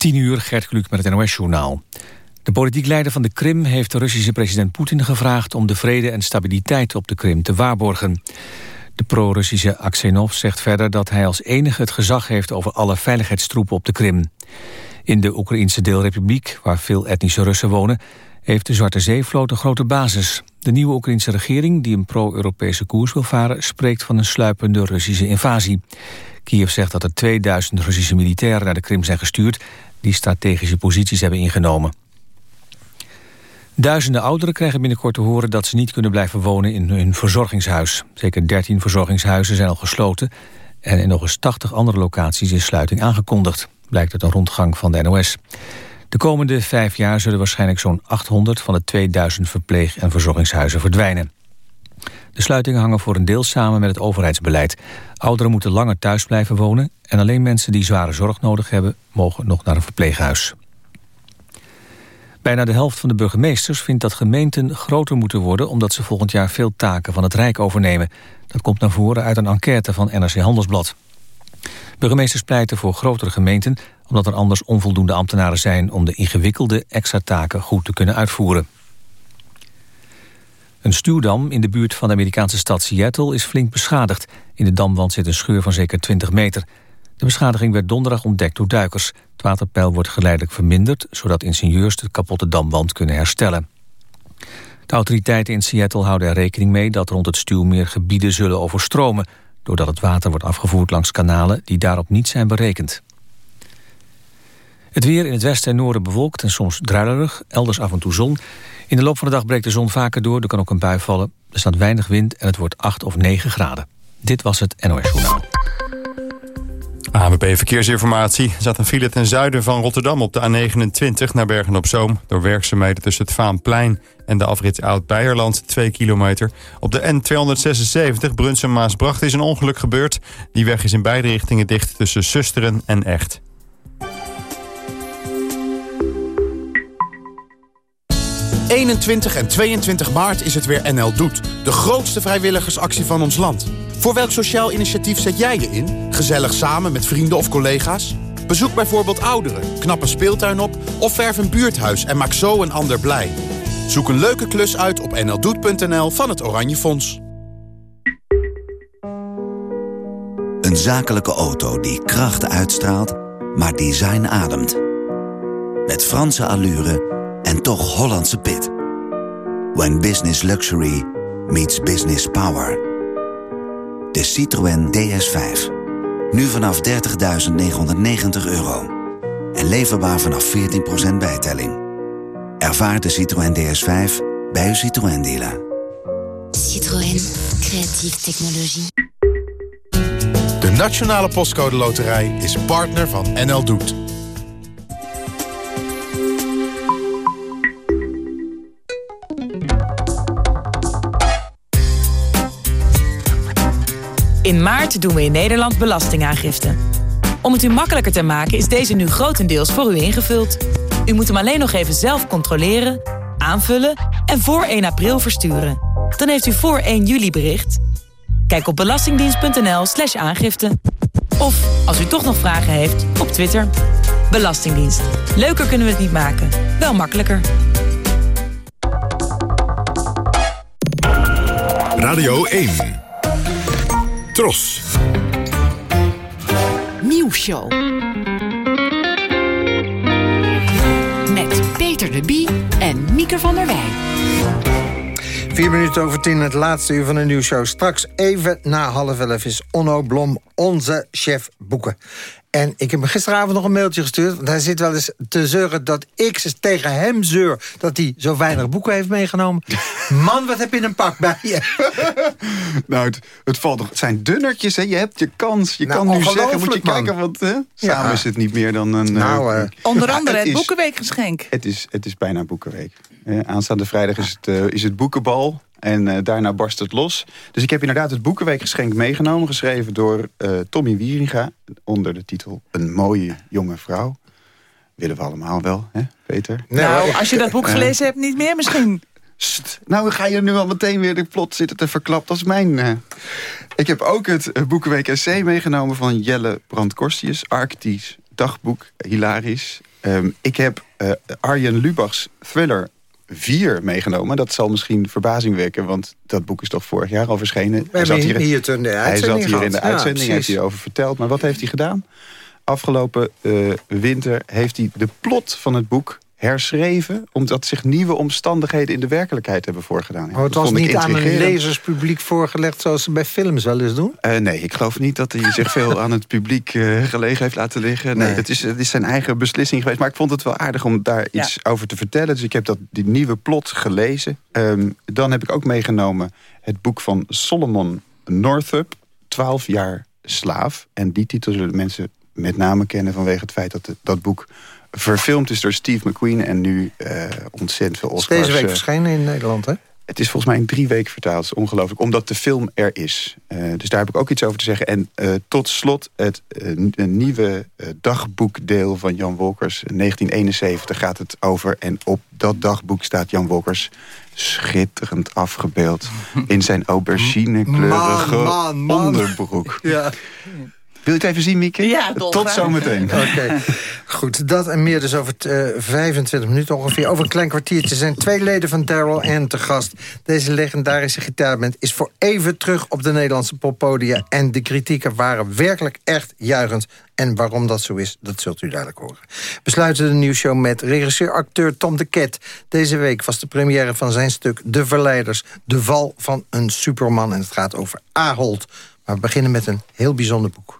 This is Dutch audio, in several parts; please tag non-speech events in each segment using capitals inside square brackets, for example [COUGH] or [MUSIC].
10 uur, Gert Kluk met het NOS-journaal. De politiek leider van de Krim heeft de Russische president Poetin gevraagd... om de vrede en stabiliteit op de Krim te waarborgen. De pro-Russische Aksenov zegt verder dat hij als enige het gezag heeft... over alle veiligheidstroepen op de Krim. In de Oekraïnse deelrepubliek, waar veel etnische Russen wonen... heeft de Zwarte Zeevloot een grote basis. De nieuwe Oekraïnse regering, die een pro-Europese koers wil varen... spreekt van een sluipende Russische invasie. Kiev zegt dat er 2000 Russische militairen naar de Krim zijn gestuurd... die strategische posities hebben ingenomen. Duizenden ouderen krijgen binnenkort te horen dat ze niet kunnen blijven wonen in hun verzorgingshuis. Zeker 13 verzorgingshuizen zijn al gesloten en in nog eens 80 andere locaties is sluiting aangekondigd, blijkt uit een rondgang van de NOS. De komende vijf jaar zullen waarschijnlijk zo'n 800 van de 2000 verpleeg- en verzorgingshuizen verdwijnen. De sluitingen hangen voor een deel samen met het overheidsbeleid. Ouderen moeten langer thuis blijven wonen... en alleen mensen die zware zorg nodig hebben... mogen nog naar een verpleeghuis. Bijna de helft van de burgemeesters vindt dat gemeenten groter moeten worden... omdat ze volgend jaar veel taken van het Rijk overnemen. Dat komt naar voren uit een enquête van NRC Handelsblad. Burgemeesters pleiten voor grotere gemeenten... omdat er anders onvoldoende ambtenaren zijn... om de ingewikkelde extra taken goed te kunnen uitvoeren. Een stuwdam in de buurt van de Amerikaanse stad Seattle is flink beschadigd. In de damwand zit een scheur van zeker 20 meter. De beschadiging werd donderdag ontdekt door duikers. Het waterpeil wordt geleidelijk verminderd... zodat ingenieurs de kapotte damwand kunnen herstellen. De autoriteiten in Seattle houden er rekening mee... dat rond het stuwmeer gebieden zullen overstromen... doordat het water wordt afgevoerd langs kanalen... die daarop niet zijn berekend. Het weer in het westen en noorden bewolkt en soms druilerig. Elders af en toe zon. In de loop van de dag breekt de zon vaker door. Er kan ook een bui vallen. Er staat weinig wind en het wordt 8 of 9 graden. Dit was het NOS Journaal. ABP Verkeersinformatie. Er zat een file ten zuiden van Rotterdam op de A29 naar Bergen-op-Zoom. Door werkzaamheden tussen het Vaanplein en de afrit Oud-Beierland, 2 kilometer. Op de N276 Brunsum-Maasbracht is een ongeluk gebeurd. Die weg is in beide richtingen dicht tussen Susteren en Echt. 21 en 22 maart is het weer NL Doet. De grootste vrijwilligersactie van ons land. Voor welk sociaal initiatief zet jij je in? Gezellig samen met vrienden of collega's? Bezoek bijvoorbeeld ouderen, knap een speeltuin op... of verf een buurthuis en maak zo een ander blij. Zoek een leuke klus uit op nldoet.nl van het Oranje Fonds. Een zakelijke auto die kracht uitstraalt, maar design ademt. Met Franse allure en toch Hollandse pit. When business luxury meets business power. De Citroën DS5. Nu vanaf 30.990 euro. En leverbaar vanaf 14% bijtelling. Ervaar de Citroën DS5 bij uw Citroën dealer. Citroën. Creatieve technologie. De Nationale Postcode Loterij is partner van NL Doet. In maart doen we in Nederland belastingaangifte. Om het u makkelijker te maken is deze nu grotendeels voor u ingevuld. U moet hem alleen nog even zelf controleren, aanvullen en voor 1 april versturen. Dan heeft u voor 1 juli bericht. Kijk op belastingdienst.nl slash aangifte. Of, als u toch nog vragen heeft, op Twitter. Belastingdienst. Leuker kunnen we het niet maken. Wel makkelijker. Radio 1. Tros. Nieuwsshow. Met Peter de Bie en Mieke van der Wij. Vier minuten over tien, het laatste uur van de nieuwsshow. Straks even na half elf is Onno Blom onze chef boeken. En ik heb hem gisteravond nog een mailtje gestuurd. Want hij zit wel eens te zeuren dat ik tegen hem zeur... dat hij zo weinig boeken heeft meegenomen. [LAUGHS] Man, wat heb je in een pak bij je? [LAUGHS] nou, het, het, valt nog, het zijn dunnertjes. Hè? Je hebt je kans. Je Nou, kan nu zeggen, moet je kijken... want hè? samen Ja. is het niet meer dan een... Nou, eh, eh, Onder andere het Boekenweekgeschenk. Het is, het is bijna Boekenweek. Eh, aanstaande vrijdag is het, eh, is het boekenbal. En eh, daarna barst het los. Dus ik heb inderdaad het Boekenweekgeschenk meegenomen. Geschreven door eh, Tommy Wieringa. Onder de titel Een mooie jonge vrouw. Willen we allemaal wel, hè Peter? nou, als je dat boek gelezen hebt, niet meer misschien. Sst, nou ga je nu al meteen weer de plot zitten te verklappen. Dat is mijn... eh. Ik heb ook het eh, Boekenweek essay meegenomen van Jelle Brandkorstius. Arctisch dagboek, hilarisch. Ehm, ik heb eh, Arjen Lubachs thriller 4 meegenomen. Dat zal misschien verbazing wekken, want dat boek is toch vorig jaar al verschenen. We hebben hier, hier toen de hij zat uitzending hier in de gehad. Ja, uitzending, heeft hij over verteld. Maar wat heeft hij gedaan? Afgelopen eh, winter heeft hij de plot van het boek herschreven... omdat zich nieuwe omstandigheden in de werkelijkheid hebben voorgedaan. Maar Oh, het was niet aan een lezerspubliek voorgelegd... zoals ze bij films wel eens doen? Eh, nee, ik geloof niet dat hij zich [LAUGHS] veel aan het publiek eh, gelegen heeft laten liggen. Nee, Nee. Het, is, het is zijn eigen beslissing geweest. Maar ik vond het wel aardig om daar Ja. iets over te vertellen. Dus ik heb dat, die nieuwe plot gelezen. Ehm, dan heb ik ook meegenomen het boek van Solomon Northup. 12 jaar slaaf. En die titel zullen mensen met name kennen vanwege het feit dat het- dat boek verfilmd is door Steve McQueen en nu eh, ontzettend veel Is Oscars. deze week eh, verschenen in Nederland, hè? het is volgens mij in drie weken vertaald. Is ongelooflijk, omdat de film er is. Eh, dus daar heb ik ook iets over te zeggen. En tot slot het nieuwe dagboekdeel van Jan Wolkers. 1971 gaat het over. En op dat dagboek staat Jan Wolkers schitterend afgebeeld... [LAUGHS] in zijn auberginekleurige Man, man, man. onderbroek. Ja. [LAUGHS] Wil je het even zien, Mieke? Ja. Tot zometeen. [LAUGHS] Oké, goed. Dat en meer dus over eh, 25 minuten ongeveer. Over een klein kwartiertje zijn twee leden van Daryl Ann te gast. Deze legendarische gitaarband is voor even terug op de Nederlandse poppodia. En de kritieken waren werkelijk echt juichend. En waarom dat zo is, dat zult u dadelijk horen. We sluiten de nieuwsshow met regisseur-acteur Tom de Ket. Deze week was de première van zijn stuk De Verleiders. De val van een superman. En het gaat over Ahold. Maar we beginnen met een heel bijzonder boek.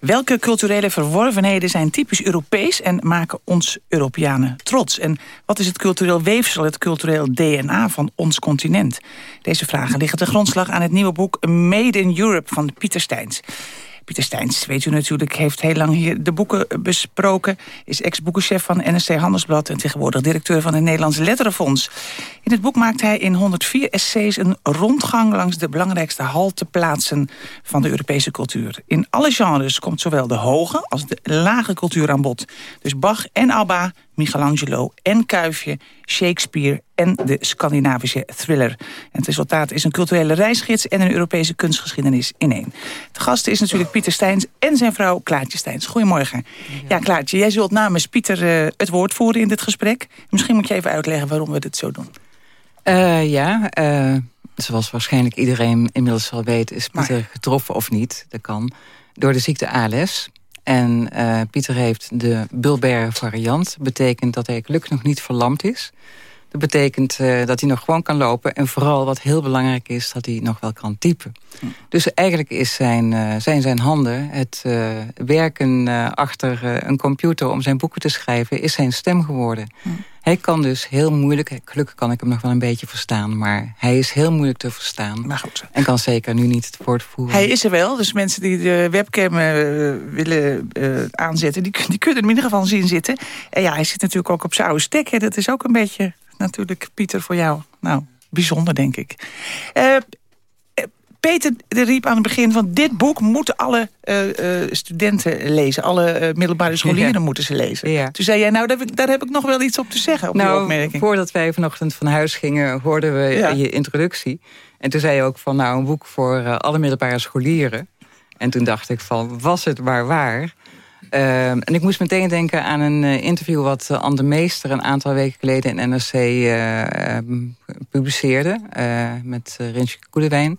Welke culturele verworvenheden zijn typisch Europees en maken ons Europeanen trots? En wat is het cultureel weefsel, het cultureel DNA van ons continent? Deze vragen liggen ten grondslag aan het nieuwe boek Made in Europe van Pieter Steins. Pieter Steins, weet u natuurlijk, heeft heel lang hier de boeken besproken. Is ex-boekenchef van NSC Handelsblad... en tegenwoordig directeur van het Nederlands Letterenfonds. In het boek maakt hij in 104 essays een rondgang... langs de belangrijkste halteplaatsen van de Europese cultuur. In alle genres komt zowel de hoge als de lage cultuur aan bod. Dus Bach en Alba, Michelangelo en Kuifje, Shakespeare en de Scandinavische thriller. En het resultaat is een culturele reisgids en een Europese kunstgeschiedenis in één. De gast is natuurlijk Pieter Steins en zijn vrouw Klaartje Steins. Goedemorgen. Ja, Klaartje, jij zult namens Pieter eh, het woord voeren in dit gesprek. Misschien moet je even uitleggen waarom we dit zo doen. Eh, ja, eh, zoals waarschijnlijk iedereen inmiddels wel weet... is Pieter Maar- getroffen of niet, dat kan, door de ziekte ALS. En eh, Pieter heeft de bulbaire variant. Betekent dat hij gelukkig nog niet verlamd is. Dat betekent eh, dat hij nog gewoon kan lopen. En vooral wat heel belangrijk is, dat hij nog wel kan typen. Dus eigenlijk is zijn, eh, zijn zijn handen, het eh, werken achter een computer... om zijn boeken te schrijven, is zijn stem geworden. Hij kan dus heel moeilijk, gelukkig kan ik hem nog wel een beetje verstaan... maar hij is heel moeilijk te verstaan. Maar goed. En kan zeker nu niet het woord voeren. Hij is er wel, dus mensen die de webcam willen aanzetten... Die, die kunnen hem in ieder geval zien zitten. En ja, hij zit natuurlijk ook op zijn oude stek. Hè. Dat is ook een beetje natuurlijk, Pieter, voor jou. Nou, bijzonder, denk ik. Eh, Peter de riep aan het begin van... dit boek moeten alle eh, eh, studenten lezen. Alle middelbare scholieren Ja. moeten ze lezen. Ja. Toen zei jij, nou, daar, heb ik- daar heb ik nog wel iets op te zeggen. Op die nou, opmerking. voordat wij vanochtend van huis gingen, hoorden we Ja. je introductie. En toen zei je ook van, nou, een boek voor alle middelbare scholieren. En toen dacht ik van, was het maar waar? Ehm, en ik moest meteen denken aan een eh, interview... wat eh, Anne de Meester een aantal weken geleden in NRC eh, ehm, publiceerde... met Rintje Koelewijn.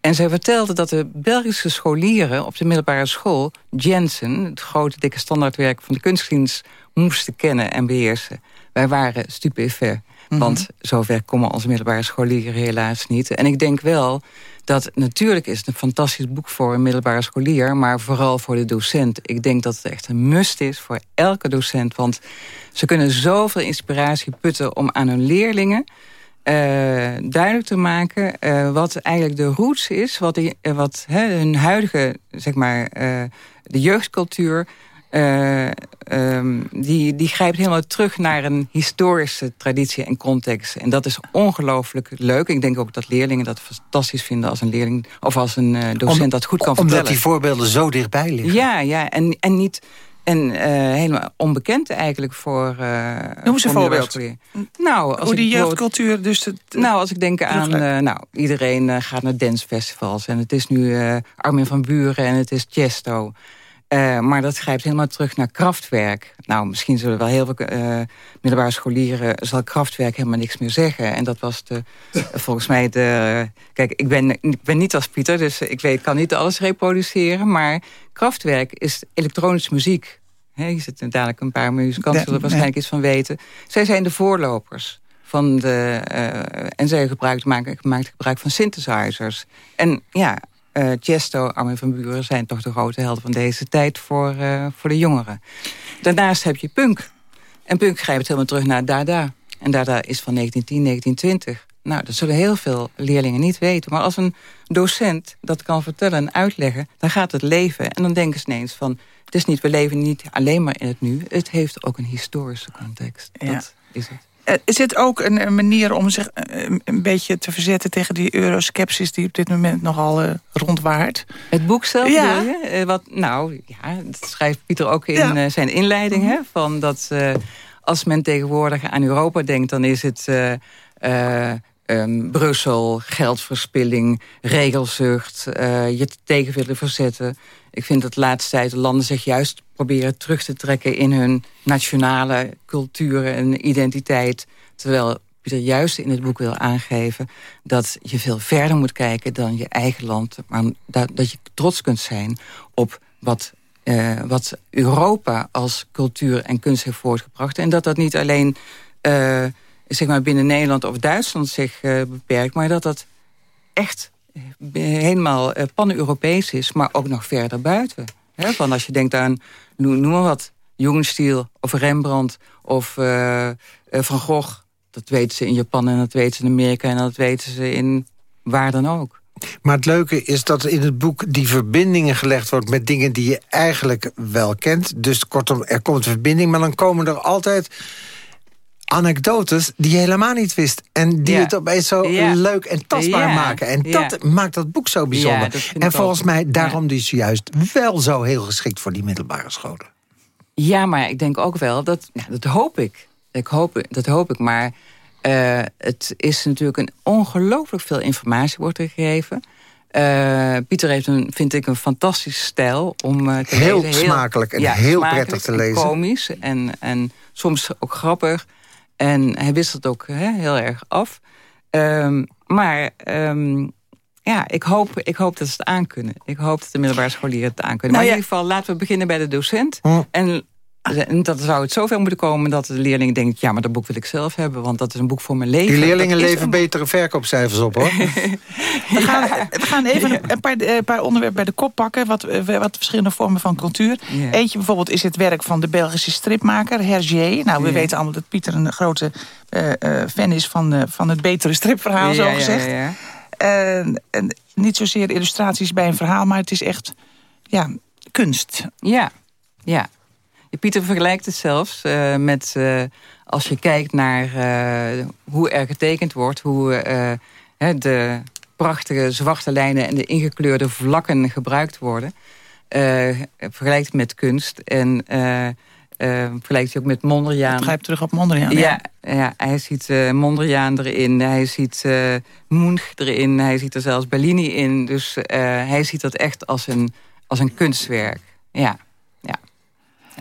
En zij vertelde dat de Belgische scholieren op de middelbare school... Jensen, het grote dikke standaardwerk van de kunstdienst... moesten kennen en beheersen. Wij waren stupefait. Want zover komen onze middelbare scholieren helaas niet. En ik denk wel dat natuurlijk is het een fantastisch boek voor een middelbare scholier... maar vooral voor de docent. Ik denk dat het echt een must is voor elke docent. Want ze kunnen zoveel inspiratie putten om aan hun leerlingen... eh, duidelijk te maken eh, wat eigenlijk de roots is... wat, eh, wat hun huidige, zeg maar, de jeugdcultuur... eh, ehm, die, die grijpt helemaal terug naar een historische traditie en context. En dat is ongelooflijk leuk. Ik denk ook dat leerlingen dat fantastisch vinden... als een leerling of als een eh, docent Om- dat goed kan Omdat vertellen. die voorbeelden zo dichtbij liggen. Ja, ja en, en niet... En eh, helemaal onbekend eigenlijk voor... eh Noem eens een voor voorbeeld. Nou, als Hoe die jeugdcultuur dus... Het, nou, als ik denk aan... Eh, nou, iedereen gaat naar dancefestivals. En het is nu eh, Armin van Buren en het is Chesto. Uh, maar dat grijpt helemaal terug naar krachtwerk. Nou, misschien zullen wel heel veel uh, middelbare scholieren... zal krachtwerk helemaal niks meer zeggen. En dat was de, [LAUGHS] volgens mij de... Kijk, ik ben, ik ben niet als Pieter, dus ik weet, kan niet alles reproduceren. Maar krachtwerk is elektronische muziek. He, hier zitten dadelijk een paar muzikanten zullen er waarschijnlijk iets van weten. Zij zijn de voorlopers. Van de, uh, en zij gebruikt, maken, maakt gebruik van synthesizers. En ja, uh, Chesto, Armin van Buren zijn toch de grote helden van deze tijd voor, uh, voor de jongeren. Daarnaast heb je punk. En punk grijpt helemaal terug naar Dada. En Dada is van 1910, 1920. Nou, dat zullen heel veel leerlingen niet weten. Maar als een docent dat kan vertellen en uitleggen... dan gaat het leven. En dan denken ze ineens van... het is niet, we leven niet alleen maar in het nu. Het heeft ook een historische context. Ja. Dat is het. Uh, is dit ook een, een, manier om zich uh, een beetje te verzetten... tegen die euroskepsis die op dit moment nogal uh, rondwaart? Het boek zelf, ja. je? wat, nou, ja, dat schrijft Pieter ook in ja. zijn inleiding. Hè, van dat als men tegenwoordig aan Europa denkt... dan is het um, Brussel, geldverspilling, regelzucht... je tegen willen verzetten. Ik vind dat de laatste tijd de landen zich juist proberen terug te trekken... in hun nationale cultuur en identiteit. Terwijl Pieter juist in het boek wil aangeven... dat je veel verder moet kijken dan je eigen land. Maar dat, dat je trots kunt zijn op wat, uh, wat Europa als cultuur en kunst heeft voortgebracht. En dat dat niet alleen uh, zeg maar binnen Nederland of Duitsland zich uh, beperkt... maar dat dat echt helemaal pan-Europees is, maar ook nog verder buiten. Van als je denkt aan, noem, noem maar wat, Jugendstil of Rembrandt of Van Gogh. Dat weten ze in Japan en dat weten ze in Amerika en dat weten ze in waar dan ook. Maar het leuke is dat in het boek die verbindingen gelegd wordt... met dingen die je eigenlijk wel kent. Dus kortom, er komt een verbinding, maar dan komen er altijd anekdotes die je helemaal niet wist. En die Ja. het opeens zo Ja. leuk en tastbaar Ja. maken. En dat maakt dat boek zo bijzonder. En volgens ook. mij daarom is hij juist wel zo heel geschikt voor die middelbare scholen. Ja, maar ik denk ook wel, dat, ja, dat hoop ik. ik hoop, dat hoop ik, maar eh, het is natuurlijk een ongelooflijk veel informatie wordt er gegeven. Eh, Pieter heeft een, vind ik, een fantastische stijl om eh, te Heel lezen. smakelijk en heel smakelijk prettig te en lezen. komisch en, en soms ook grappig. En hij wisselt ook hè, heel erg af. Ehm, maar ehm, ja, ik hoop, ik hoop dat ze het aankunnen. Ik hoop dat de middelbare scholieren het aankunnen. Nou maar ja. in ieder geval, laten we beginnen bij de docent. Hm. En, en dat zou het zover moeten komen dat de leerling denkt... ja, maar dat boek wil ik zelf hebben, want dat is een boek voor mijn leven. Die leerlingen een- betere verkoopcijfers op, hoor. We gaan, we gaan even een paar, een paar onderwerpen bij de kop pakken. Wat, eh, wat verschillende vormen van cultuur. Ja. Eentje bijvoorbeeld is het werk van de Belgische stripmaker Hergé. Nou, we Ja. weten allemaal dat Pieter een grote eh, eh, fan is van, eh, van het betere stripverhaal, zo gezegd. ja, ja. En, en niet zozeer illustraties bij een verhaal, maar het is echt ja, kunst. Ja, ja. Pieter vergelijkt het zelfs eh, met... eh, als je kijkt naar eh, hoe er getekend wordt... hoe hè, de prachtige zwarte lijnen en de ingekleurde vlakken gebruikt worden... vergelijkt het met kunst en... vergelijkt hij ook met Mondriaan. Het grijpt terug op Mondriaan. Ja, ja, hij ziet Mondriaan erin, hij ziet Munch erin, hij ziet er zelfs Bellini in. Dus hij ziet dat echt als een, als een kunstwerk. Ja,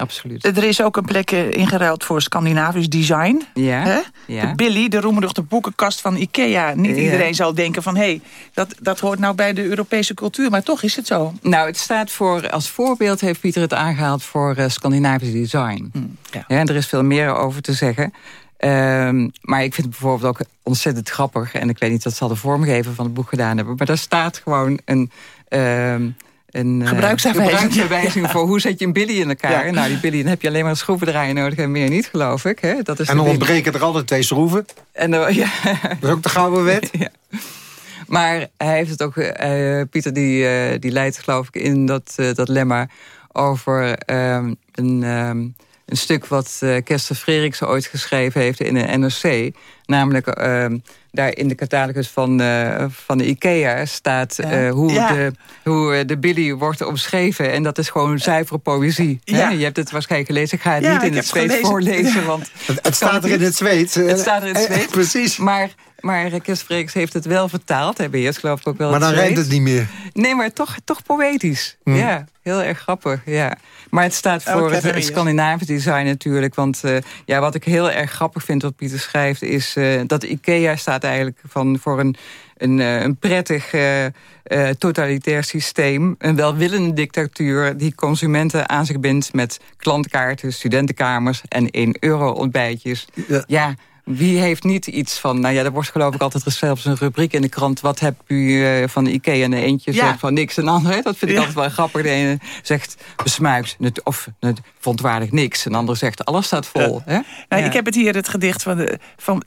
absoluut. Er is ook een plek eh, ingeruild voor Scandinavisch design. Ja, Hè? ja. De Billy, de roemruchte boekenkast van Ikea. Niet Ja. iedereen zal denken van... hé, hey, dat, dat hoort nou bij de Europese cultuur. Maar toch is het zo. Nou, het staat voor, als voorbeeld heeft Pieter het aangehaald voor eh, Scandinavisch design. Hm, ja. Ja, er is veel meer over te zeggen. Ehm, maar ik vind het bijvoorbeeld ook ontzettend grappig. En ik weet niet wat ze al de vormgever van het boek gedaan hebben. Maar daar staat gewoon een... ehm, een eh, Gebruiksaanwijzing. gebruiksaanwijzing voor [LAUGHS] hoe zet je een billy in elkaar. Ja. Nou, die billy heb je alleen maar een schroevendraaier nodig en meer niet, geloof ik. Hè? Dat is En dan ontbreken er altijd twee schroeven. En, [LAUGHS] ja. Dat is ook de gouden wet. [LAUGHS] Ja. Maar hij heeft het ook, eh, Pieter die, eh, die leidt geloof ik in dat, dat lemma over ehm, een, ehm, een stuk wat eh Kester Freriksen ooit geschreven heeft in de NRC. Namelijk ehm, daar in de catalogus van, eh, van de IKEA staat eh, hoe, Ja. de, hoe de Billy wordt omschreven. En dat is gewoon zuivere poëzie. hè? Je hebt het waarschijnlijk gelezen. Ik ga het Ja, niet in het Zweeds voorlezen. Want Het, het staat er in het Zweeds. Het staat er in het Zweeds. Precies. maar, maar Kees Freeks heeft het wel vertaald. Hij beheerst geloof ik ook wel Maar dan Zweeds. het niet meer. Nee, maar toch, toch poëtisch. Hm. Ja, heel erg grappig, ja. Maar het staat voor het. Scandinavisch design natuurlijk. Want eh, ja, wat ik heel erg grappig vind wat Pieter schrijft... is eh, dat IKEA staat eigenlijk van, voor een, een, eh, een prettig totalitair systeem. Een welwillende dictatuur die consumenten aan zich bindt... met klantkaarten, studentenkamers en 1 euro ontbijtjes. ja wie heeft niet iets van... Nou ja, er wordt geloof ik altijd zelfs een rubriek in de krant... wat heb u eh, van de IKEA? En de eentje Ja. zegt van niks. En de andere, dat vind ik Ja. altijd wel grappig. De ene zegt besmuikt of net verontwaardigd niks. En de andere zegt alles staat vol. Hè? Nou. Ik heb het hier, het gedicht van, de, van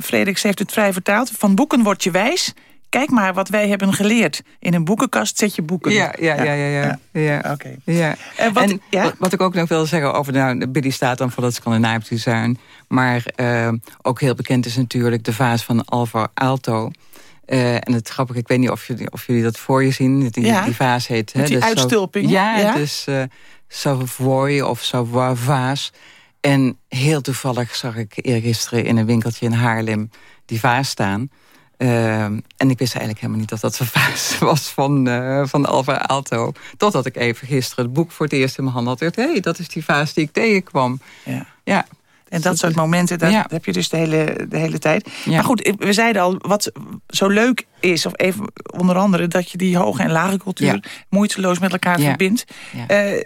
Frederiks heeft het vrij vertaald. Van boeken word je wijs. Kijk maar wat wij hebben geleerd. In een boekenkast zet je boeken. Ja, ja, ja, ja. ja. ja. Oké. Ja. En wat- ja? wat, ik ook nog wil zeggen over... Nou, Billy staat dan voor dat Scandinavisch design. Maar eh, ook heel bekend is natuurlijk de vaas van Alvar Aalto. Eh, en het grappige, ik weet niet of jullie, of jullie dat voor je zien. Die, Ja. die vaas heet... Met die de Sau- uitstulpingen? Ja, Ja. is eh Savoy of Savoy vaas. En heel toevallig zag ik eergisteren in een winkeltje in Haarlem... die vaas staan... Ehm, en ik wist eigenlijk helemaal niet dat dat een vaas [LAUGHS] was van, eh van Alvar Aalto. Totdat ik even gisteren het boek voor het eerst in mijn hand had. Hé, hey, dat is die vaas die ik tegenkwam. Ja. Ja. En dat soort momenten, dat Ja. heb je dus de hele, de hele tijd. Ja. Maar goed, we zeiden al, wat zo leuk is... of even onder andere dat je die hoge en lage cultuur... Ja. moeiteloos met elkaar verbindt. Ja. Eh,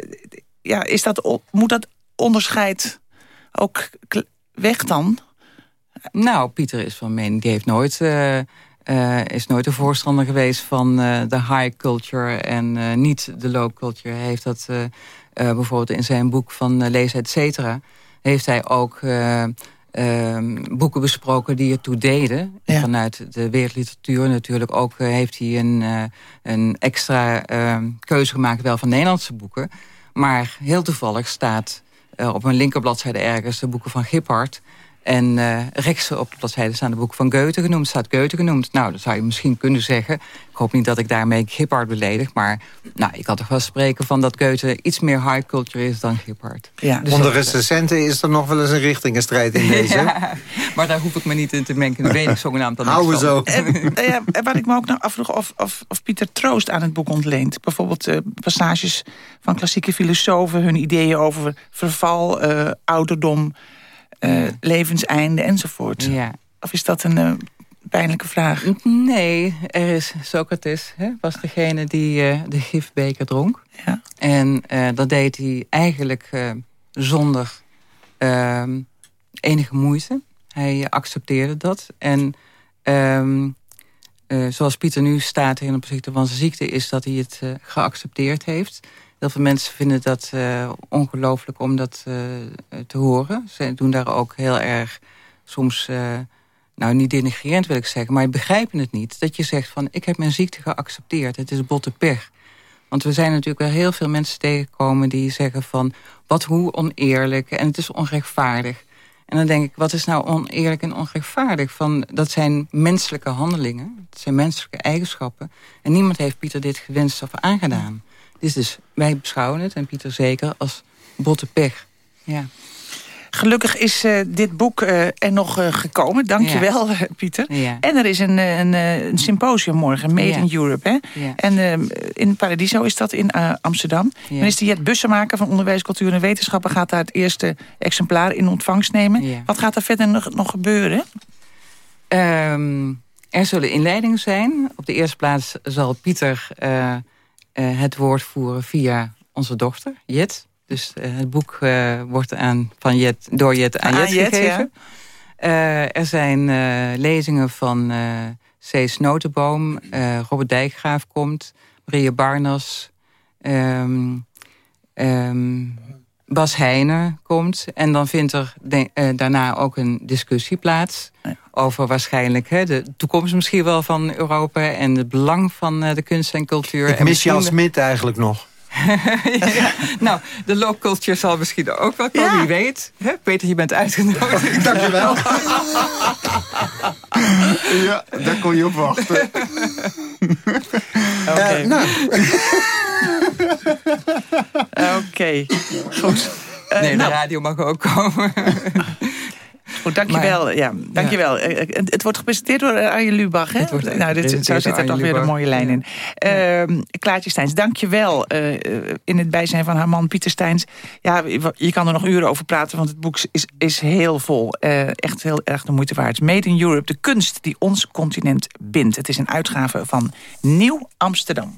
ja, is dat, moet dat onderscheid ook weg dan? Nou, Pieter is van mening, die heeft nooit, eh, eh, is nooit een voorstander geweest van eh, de high culture en niet de low culture. Hij heeft dat bijvoorbeeld in zijn boek van Lees et cetera, heeft hij ook eh, ehm, boeken besproken die ertoe deden. Ja. Vanuit de wereldliteratuur natuurlijk ook heeft hij een, een extra ehm, keuze gemaakt wel van Nederlandse boeken. Maar heel toevallig staat op een linkerbladzijde ergens de boeken van Giphart. En eh rechts op de bladzijde staan de boeken van Goethe genoemd. Staat Goethe genoemd. Nou, dat zou je misschien kunnen zeggen. Ik hoop niet dat ik daarmee Giphart beledig. Maar nou, ik kan toch wel spreken van dat Goethe iets meer high culture is dan Giphart. Ja. Dus Onder recensenten is er nog wel eens een richtingenstrijd in [LAUGHS] deze. Ja, maar daar hoef ik me niet in te mengen. Dat weet ik zogenaamd dan Houden zo. En, eh, ja, en wat ik me ook nog afvroeg of, of, of Pieter troost aan het boek ontleent. Bijvoorbeeld eh, passages van klassieke filosofen... hun ideeën over verval, eh, ouderdom, eh, levenseinde enzovoort. Ja. Of is dat een eh, pijnlijke vraag? Nee, er is Socrates, hè, was degene die eh, de gifbeker dronk. Ja. En dat deed hij eigenlijk zonder ehm, enige moeite. Hij accepteerde dat. En ehm, eh, zoals Pieter nu staat in opzichte van zijn ziekte... is dat hij het geaccepteerd heeft. Heel veel mensen vinden dat eh, ongelooflijk om dat eh, te horen. Ze doen daar ook heel erg soms... eh, nou, niet denigrerend wil ik zeggen, maar begrijpen het niet. Dat je zegt van, ik heb mijn ziekte geaccepteerd. Het is botte pech. Want we zijn natuurlijk wel heel veel mensen tegengekomen die zeggen van... wat hoe oneerlijk en het is onrechtvaardig. En dan denk ik, wat is nou oneerlijk en onrechtvaardig? Van, dat zijn menselijke handelingen, dat zijn menselijke eigenschappen. En niemand heeft Pieter dit gewenst of aangedaan. Dus, dus wij beschouwen het, en Pieter zeker, als botte pech. Ja. Gelukkig is eh, dit boek eh, er nog eh, gekomen. Dank je Ja. wel, Pieter. Ja. En er is een, een, een symposium morgen, Made Ja. in Europe. Hè? Ja. En in Paradiso is dat in Amsterdam. Ja. Minister Jet Bussemaker van Onderwijs, Cultuur en Wetenschappen... gaat daar het eerste exemplaar in ontvangst nemen. Ja. Wat gaat er verder nog, nog gebeuren? Ehm, er zullen inleidingen zijn. Op de eerste plaats zal Pieter het woord voeren via onze dochter, Jet. Dus eh, het boek eh, wordt aan, van Jet, door Jet aan Jet, Jet, gegeven. Eh, er zijn eh, lezingen van eh C. Snotenboom, eh, Robert Dijkgraaf komt, Maria Barnas, ehm, Bas Heijnen komt. En dan vindt er de- eh, daarna ook een discussie plaats... over waarschijnlijk hè, de toekomst misschien wel van Europa... en het belang van eh, de kunst en cultuur. Ik en mis Jan misschien- Smit eigenlijk nog. Ja, [LAUGHS] nou, de low culture zal misschien ook wel komen, wie weet. Hè? Peter, je bent uitgenodigd. Dankjewel. [LAUGHS] ja, daar kon je op wachten. Oké, Eh, nou, Oké. goed. Eh, Nee, de nou, radio mag ook komen. Goed, dankjewel. ja, dankjewel. Ja. Het, het, wordt gepresenteerd door Arjen Lubach. Hè? nou, dit, zo zit er toch weer een mooie lijn in. Ja. Uh, Klaartje Steins, dankjewel uh, in het bijzijn van haar man Pieter Steins. Ja, je kan er nog uren over praten, want het boek is, is heel vol. Uh, echt heel erg de moeite waard. Made in Europe, de kunst die ons continent bindt. Het is een uitgave van Nieuw Amsterdam.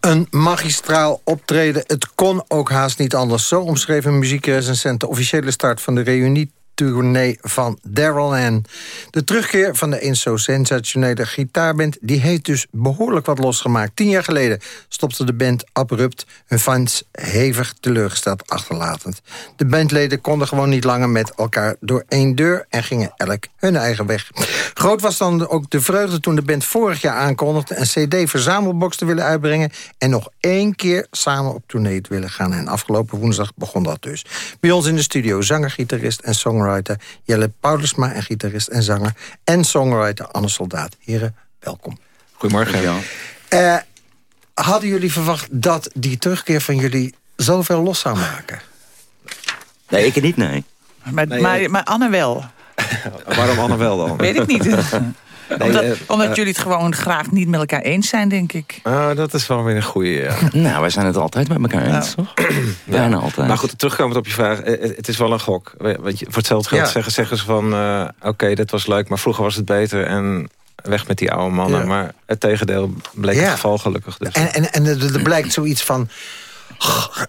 Een magistraal optreden. Het kon ook haast niet anders. Zo omschreven muziekrecensent de officiële start van de reunie tournee van Daryl Ann. De terugkeer van de eens zo sensationele gitaarband... die heeft dus behoorlijk wat losgemaakt. Tien jaar geleden stopte de band abrupt... hun fans hevig teleurgesteld achterlatend. De bandleden konden gewoon niet langer met elkaar door één deur... en gingen elk hun eigen weg. Groot was dan ook de vreugde toen de band vorig jaar aankondigde... een cd-verzamelbox te willen uitbrengen... en nog één keer samen op tournee te willen gaan. En afgelopen woensdag begon dat dus. Bij ons in de studio zanger, gitarist en songwriter songwriter Jelle Paulusma... en gitarist en zanger en songwriter Anne Soldaat. Heren, welkom. Goedemorgen. Uh, hadden jullie verwacht dat die terugkeer van jullie zoveel los zou maken? Nee, ik niet, nee. Maar, nee, maar, maar Anne wel. Waarom Anne wel dan? Weet ik niet. [LAUGHS] Nee, omdat, uh, omdat uh, jullie het gewoon graag niet met elkaar eens zijn, denk ik. Uh, dat is wel weer een goede. Ja. [LAUGHS] nou, wij zijn het altijd met elkaar eens, toch? Bijna altijd. Maar goed, terugkomend op je vraag. Het is wel een gok. Want je, voor hetzelfde geld ja. zeggen, zeggen ze van... oké, okay, dit was leuk, maar vroeger was het beter... en weg met die oude mannen. Ja. Maar het tegendeel bleek het geval gelukkig. Dus. En, en, en er blijkt zoiets van...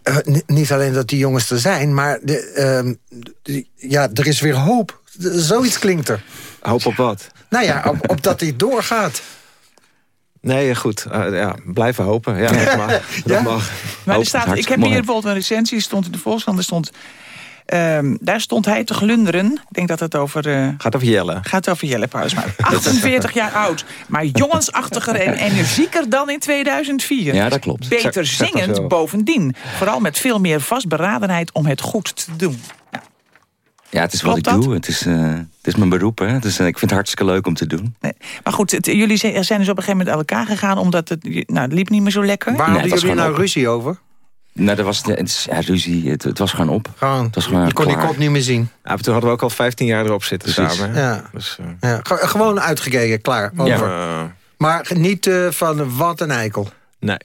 Uh, niet alleen dat die jongens er zijn, maar de, uh, de, ja, er is weer hoop. Zoiets klinkt er. Hoop op wat? Nou ja, op, op dat hij doorgaat. Nee, goed. Uh, ja, blijven hopen. Ja, dat mag. [LAUGHS] ja? Dat mag. Maar er staat, ik heb hier bijvoorbeeld een recensie, stond in de Volkskrant, er stond... Um, daar stond hij te glunderen. Ik denk dat het over... Uh, gaat over Jelle. Gaat over Jelle Pauwsma. 48 [LAUGHS] jaar oud. Maar jongensachtiger en energieker dan in 2004. Ja, dat klopt. Beter zingend bovendien. Vooral met veel meer vastberadenheid om het goed te doen. Ja. Ja, het is wat ik dat? doe. Het is, uh, het is mijn beroep. Hè. Dus, uh, ik vind het hartstikke leuk om te doen. Nee. Maar goed, het, jullie zijn dus op een gegeven moment uit elkaar gegaan... omdat het, nou, het liep niet meer zo lekker. Waar nee, hadden jullie nou op. ruzie over? Nou, dat was de, het, ja, ruzie. Het, het, was gewoon op. Gewoon. Het was gewoon je kon die kop niet meer zien. Ja, maar toen hadden we ook al 15 jaar erop zitten Precies. samen. Ja. Dus, uh... ja. Gewoon uitgekeken, klaar. Over. Ja. Maar niet van wat een eikel. Nee.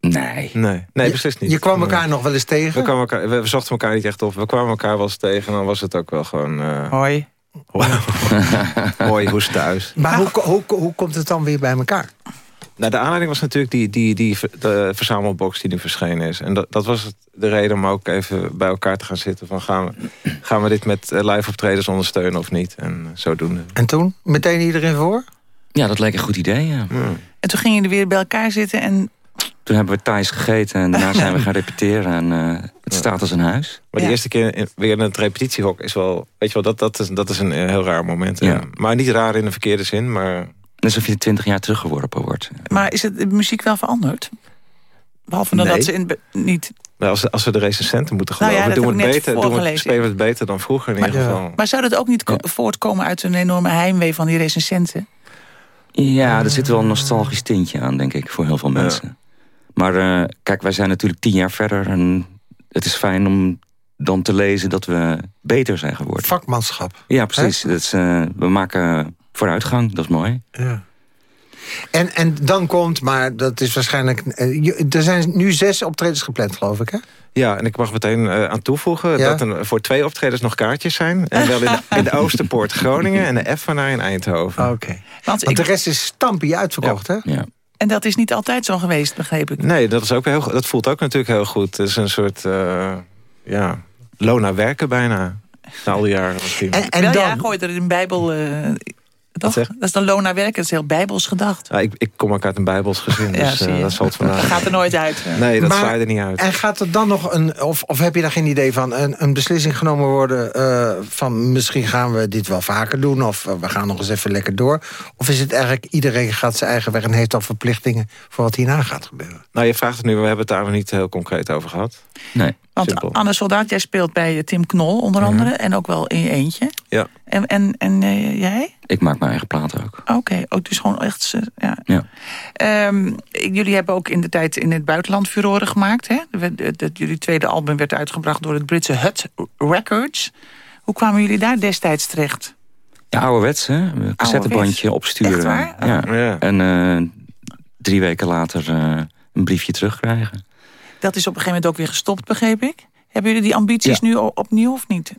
Nee. Nee, nee precies niet. Je kwam elkaar nee. nog wel eens tegen? We, kwamen elkaar, we, we zochten elkaar niet echt op. We kwamen elkaar wel eens tegen. Dan was het ook wel gewoon... Uh... Hoi. [LAUGHS] Hoi, hoe is het thuis? Maar hoe, hoe, hoe komt het dan weer bij elkaar? Nou, de aanleiding was natuurlijk die, die, die de verzamelbox die nu verschenen is. En dat, dat was de reden om ook even bij elkaar te gaan zitten. Van gaan, we, gaan we dit met live optredens ondersteunen of niet? En zodoende. En toen? Meteen iedereen voor? Ja, dat leek een goed idee, ja. Hmm. En toen gingen jullie weer bij elkaar zitten en toen hebben we thuis gegeten en daarna zijn we gaan repeteren. En uh, het staat als een huis. Maar de ja. eerste keer in, weer in het repetitiehok is wel... Weet je wel, dat, dat, is, dat is een heel raar moment. Ja. Maar niet raar in de verkeerde zin, maar... Alsof je twintig jaar teruggeworpen wordt. Maar is het, de muziek wel veranderd? Behalve dan nee. dat ze in, niet... Nou, als, als we de recensenten moeten geloven, nou ja, doen we het beter, doen we, spelen we het beter dan vroeger in maar, ieder geval. Maar zou dat ook niet voortkomen uit een enorme heimwee van die recensenten? Ja, er zit wel een nostalgisch tintje aan, denk ik, voor heel veel mensen. Maar uh, kijk, wij zijn natuurlijk tien jaar verder. En het is fijn om dan te lezen dat we beter zijn geworden. Vakmanschap. Ja, precies. Dat is, uh, we maken vooruitgang, dat is mooi. Ja. En, en dan komt, maar dat is waarschijnlijk... Uh, er zijn nu zes optredens gepland, geloof ik, hè? Ja, en ik mag meteen uh, aan toevoegen ja? dat er voor twee optredens nog kaartjes zijn. En wel in de, in de Oosterpoort Groningen en de F-Vanaar in Eindhoven. Oké. Okay. Want, Want ik... de rest is stampie uitverkocht, ja. hè? Ja. En dat is niet altijd zo geweest, begreep ik. Nee, dat, is ook heel, dat voelt ook natuurlijk heel goed. Het is een soort, uh, ja, loon naar werken bijna. Na al die jaren misschien. En, en Wel, dan... ja, gooit er in Bijbel... Uh, toch? Dat is dan loon naar werken, dat is heel bijbels gedacht. Ja, ik, ik kom ook uit een bijbels gezin, ja, dus uh, dat valt vandaag. gaat er nooit uit. Nee, dat zwaait er niet uit. En gaat er dan nog een, of, of heb je daar geen idee van... een, een beslissing genomen worden uh, van... misschien gaan we dit wel vaker doen... of uh, we gaan nog eens even lekker door? Of is het eigenlijk iedereen gaat zijn eigen weg... en heeft al verplichtingen voor wat hierna gaat gebeuren? Nou, je vraagt het nu, we hebben het daar nog niet heel concreet over gehad. Nee. Want Simpel. Anne Soldaat, jij speelt bij Tim Knol onder andere... en ook wel in je eentje. Ja. En, en, en uh, jij? Ik maak mijn eigen platen ook. Oké, okay. ook dus gewoon echt... Ja. ja. Um, jullie hebben ook in de tijd in het buitenland furoren gemaakt. Hè? Dat jullie tweede album werd uitgebracht door het Britse Hut Records. Hoe kwamen jullie daar destijds terecht? Ja, ouderwets, hè? Een cassettebandje opsturen. Echt waar? Ja. En uh, drie weken later uh, een briefje terugkrijgen. Dat is op een gegeven moment ook weer gestopt, begreep ik. Hebben jullie die ambities nu opnieuw of niet?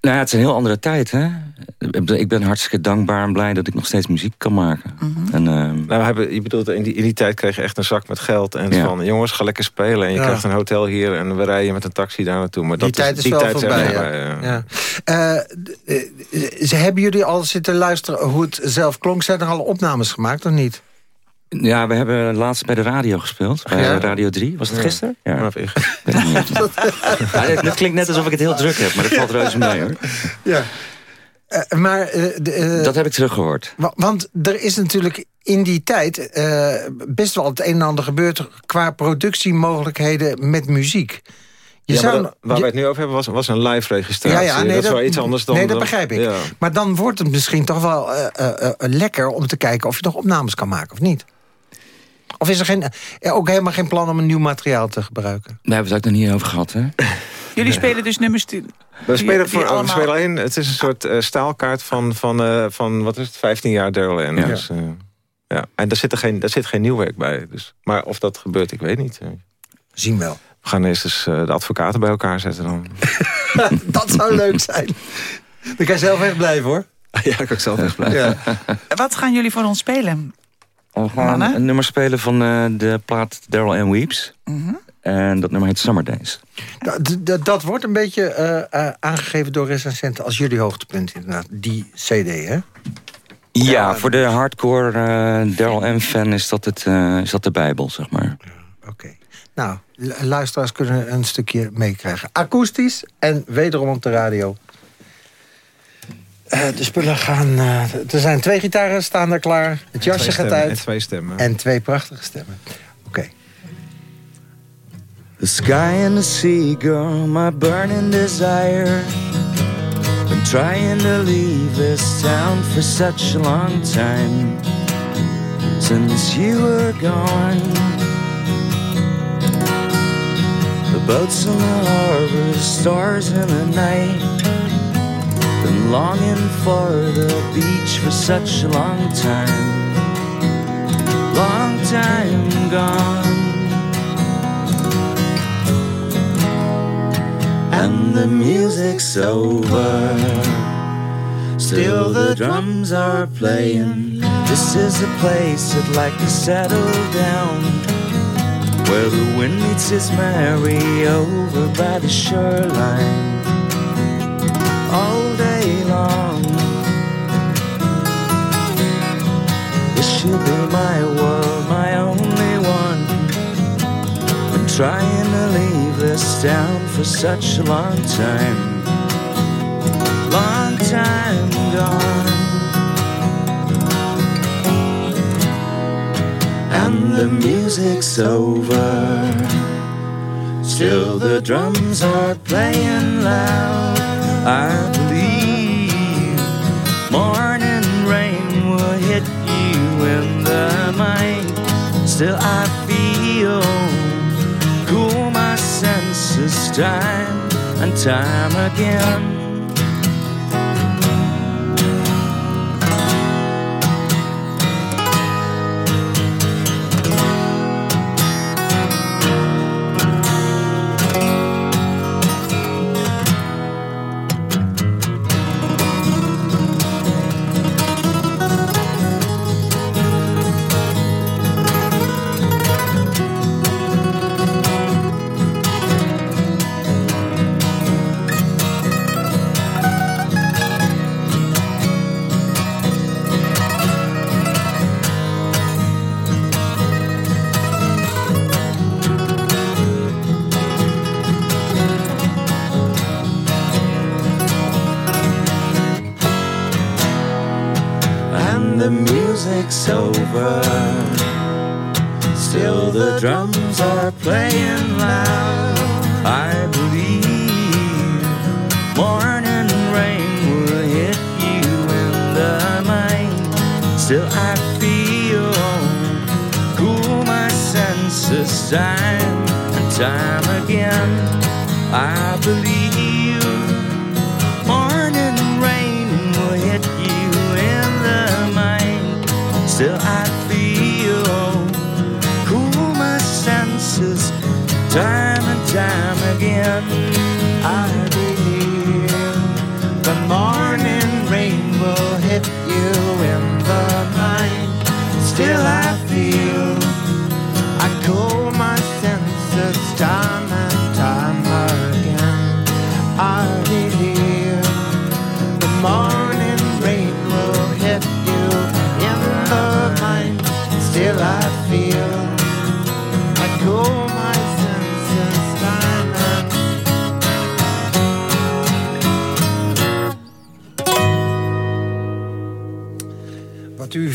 Nou ja, het is een heel andere tijd, hè. Ik ben hartstikke dankbaar en blij dat ik nog steeds muziek kan maken. Mhm. en, uh... nou, we hebben, je bedoelt, in die, in die tijd kreeg je echt een zak met geld. En ja. van, jongens, ga lekker spelen. En je ja. krijgt een hotel hier en we rijden met een taxi daar naartoe. Maar die dat tijd is, die wel tijd voorbij, ja. ja. Uh, hebben jullie al zitten luisteren hoe het zelf klonk? Zijn er al opnames gemaakt of niet? Ja, we hebben laatst bij de radio gespeeld. Bij ja. Radio 3. Was het gisteren? Ja. [LAUGHS] ja. ja dit, klinkt net alsof ik het heel druk heb, maar dat valt reuze mee hoor. Ja. Uh, maar, uh, de, uh, dat heb ik teruggehoord. Want er is natuurlijk in die tijd best wel het een en ander gebeurd... qua productiemogelijkheden met muziek. Je ja, zou, dat, waar je, wij het nu over hebben was, was een live registratie. Ja, ja, nee, dat is wel iets anders dan... Nee, dat begrijp ik. Ja. Maar dan wordt het misschien toch wel lekker om te kijken... of je nog opnames kan maken of niet. Of is er geen, ook helemaal geen plan om een nieuw materiaal te gebruiken? Daar hebben we het ook nog niet over gehad, hè? [LAUGHS] Jullie spelen dus nummers... Die, we spelen, voor, allemaal... we spelen alleen, het is een soort uh, staalkaart van, van, uh, van, wat is het, 15 jaar Daryl Ann. Ja. Dus, uh, ja. En daar zit, er geen, daar zit geen nieuw werk bij. Dus. Maar of dat gebeurt, ik weet niet. Zien wel. We gaan eerst eens de advocaten bij elkaar zetten dan. [LAUGHS] dat zou leuk zijn. Dan kan je zelf echt blijven, hoor. [LAUGHS] Ja, ik kan zelf echt blijven. Ja. Wat gaan jullie voor ons spelen? We gaan een nummer spelen van uh, de plaat Daryl Ann Weeps. Mm -hmm. En dat nummer heet Summer Days. Dat, dat wordt een beetje uh, uh, aangegeven door recensenten als jullie hoogtepunt inderdaad. Die cd, hè? Ja, voor de hardcore Daryl Ann fan is dat, het, is dat de bijbel, zeg maar. Oké. Okay. Nou, luisteraars kunnen een stukje meekrijgen. Akoestisch en wederom op de radio. Uh, de spullen gaan... Uh, er zijn twee gitaren staan daar klaar. Het jasje gaat uit. En twee stemmen. En twee prachtige stemmen. Oké. Okay. The sky and the sea, girl, my burning desire. Been trying to leave this town for such a long time. Since you were gone. The boats in the harbor, stars in the night. Been longing for the beach for such a long time, long time gone. And the music's over, still the drums are playing. This is a place I'd like to settle down. Where the wind meets his merry over by the shoreline all day long. This should be my world, my only one. Been trying to leave this town for such a long time, long time gone. And the music's over. Still the drums are playing loud. I morning rain will hit you in the mind. Still, I feel cool my senses time and time again. it's over. Still the drums are playing loud. I believe morning rain will hit you in the mind. Still I feel cool my senses time and time again. I believe.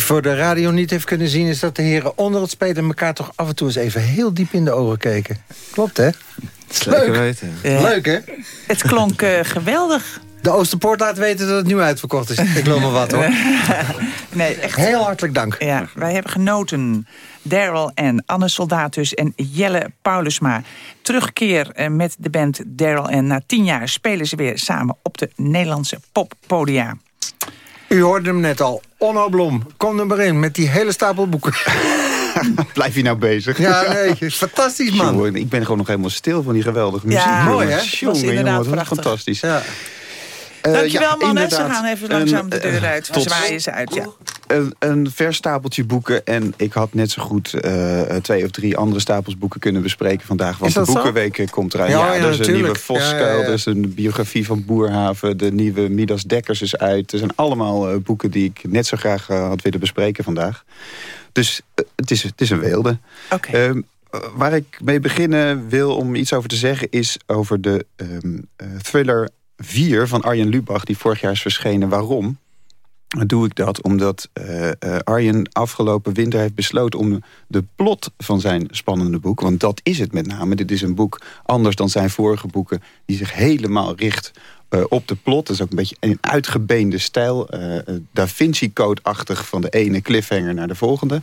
Voor de radio niet heeft kunnen zien... is dat de heren onder het spelen elkaar toch af en toe eens even heel diep in de ogen keken. Klopt, hè? Zeker weten. Leuk, hè? Het klonk uh, geweldig. De Oosterpoort laat weten dat het nu uitverkocht is. Ik geloof maar wat, hoor. [LAUGHS] nee, echt. Heel hartelijk dank. Ja, wij hebben genoten. Daryl en Anne Soldatus en Jelle Paulusma. Terugkeer eh, met de band Daryl en na tien jaar spelen ze weer samen op de Nederlandse poppodia. U hoorde hem net al. Onno Blom, kom er maar in met die hele stapel boeken. [LAUGHS] Blijf je nou bezig? Ja, nee, fantastisch man. Ik ben gewoon nog helemaal stil van die geweldige muziek. Ja, mooi hè? Jongen, inderdaad jongen, fantastisch. Ja. Uh, Dankjewel ja, mannen, ze gaan even langzaam een, de deur uit. Tot, zwaaien ze uit, ja. Een, een vers stapeltje boeken en ik had net zo goed uh, twee of drie andere stapels boeken kunnen bespreken vandaag. Want de Boekenweek zo? komt eraan. Ja, ja, er is een nieuwe Voskuil, er is een biografie van Boerhaven, de nieuwe Midas Dekkers is uit. Er zijn allemaal uh, boeken die ik net zo graag had willen bespreken vandaag. Dus het, is, het is een weelde. Okay. Um, waar ik mee beginnen wil om iets over te zeggen... is over de um, thriller 4 van Arjen Lubach... die vorig jaar is verschenen. Waarom? Doe ik dat omdat uh, uh, Arjen afgelopen winter heeft besloten... om de plot van zijn spannende boek... want dat is het met name. Dit is een boek anders dan zijn vorige boeken... die zich helemaal richt uh, op de plot. Dat is ook een beetje een uitgebeende stijl. da Vinci Code-achtig van de ene cliffhanger naar de volgende.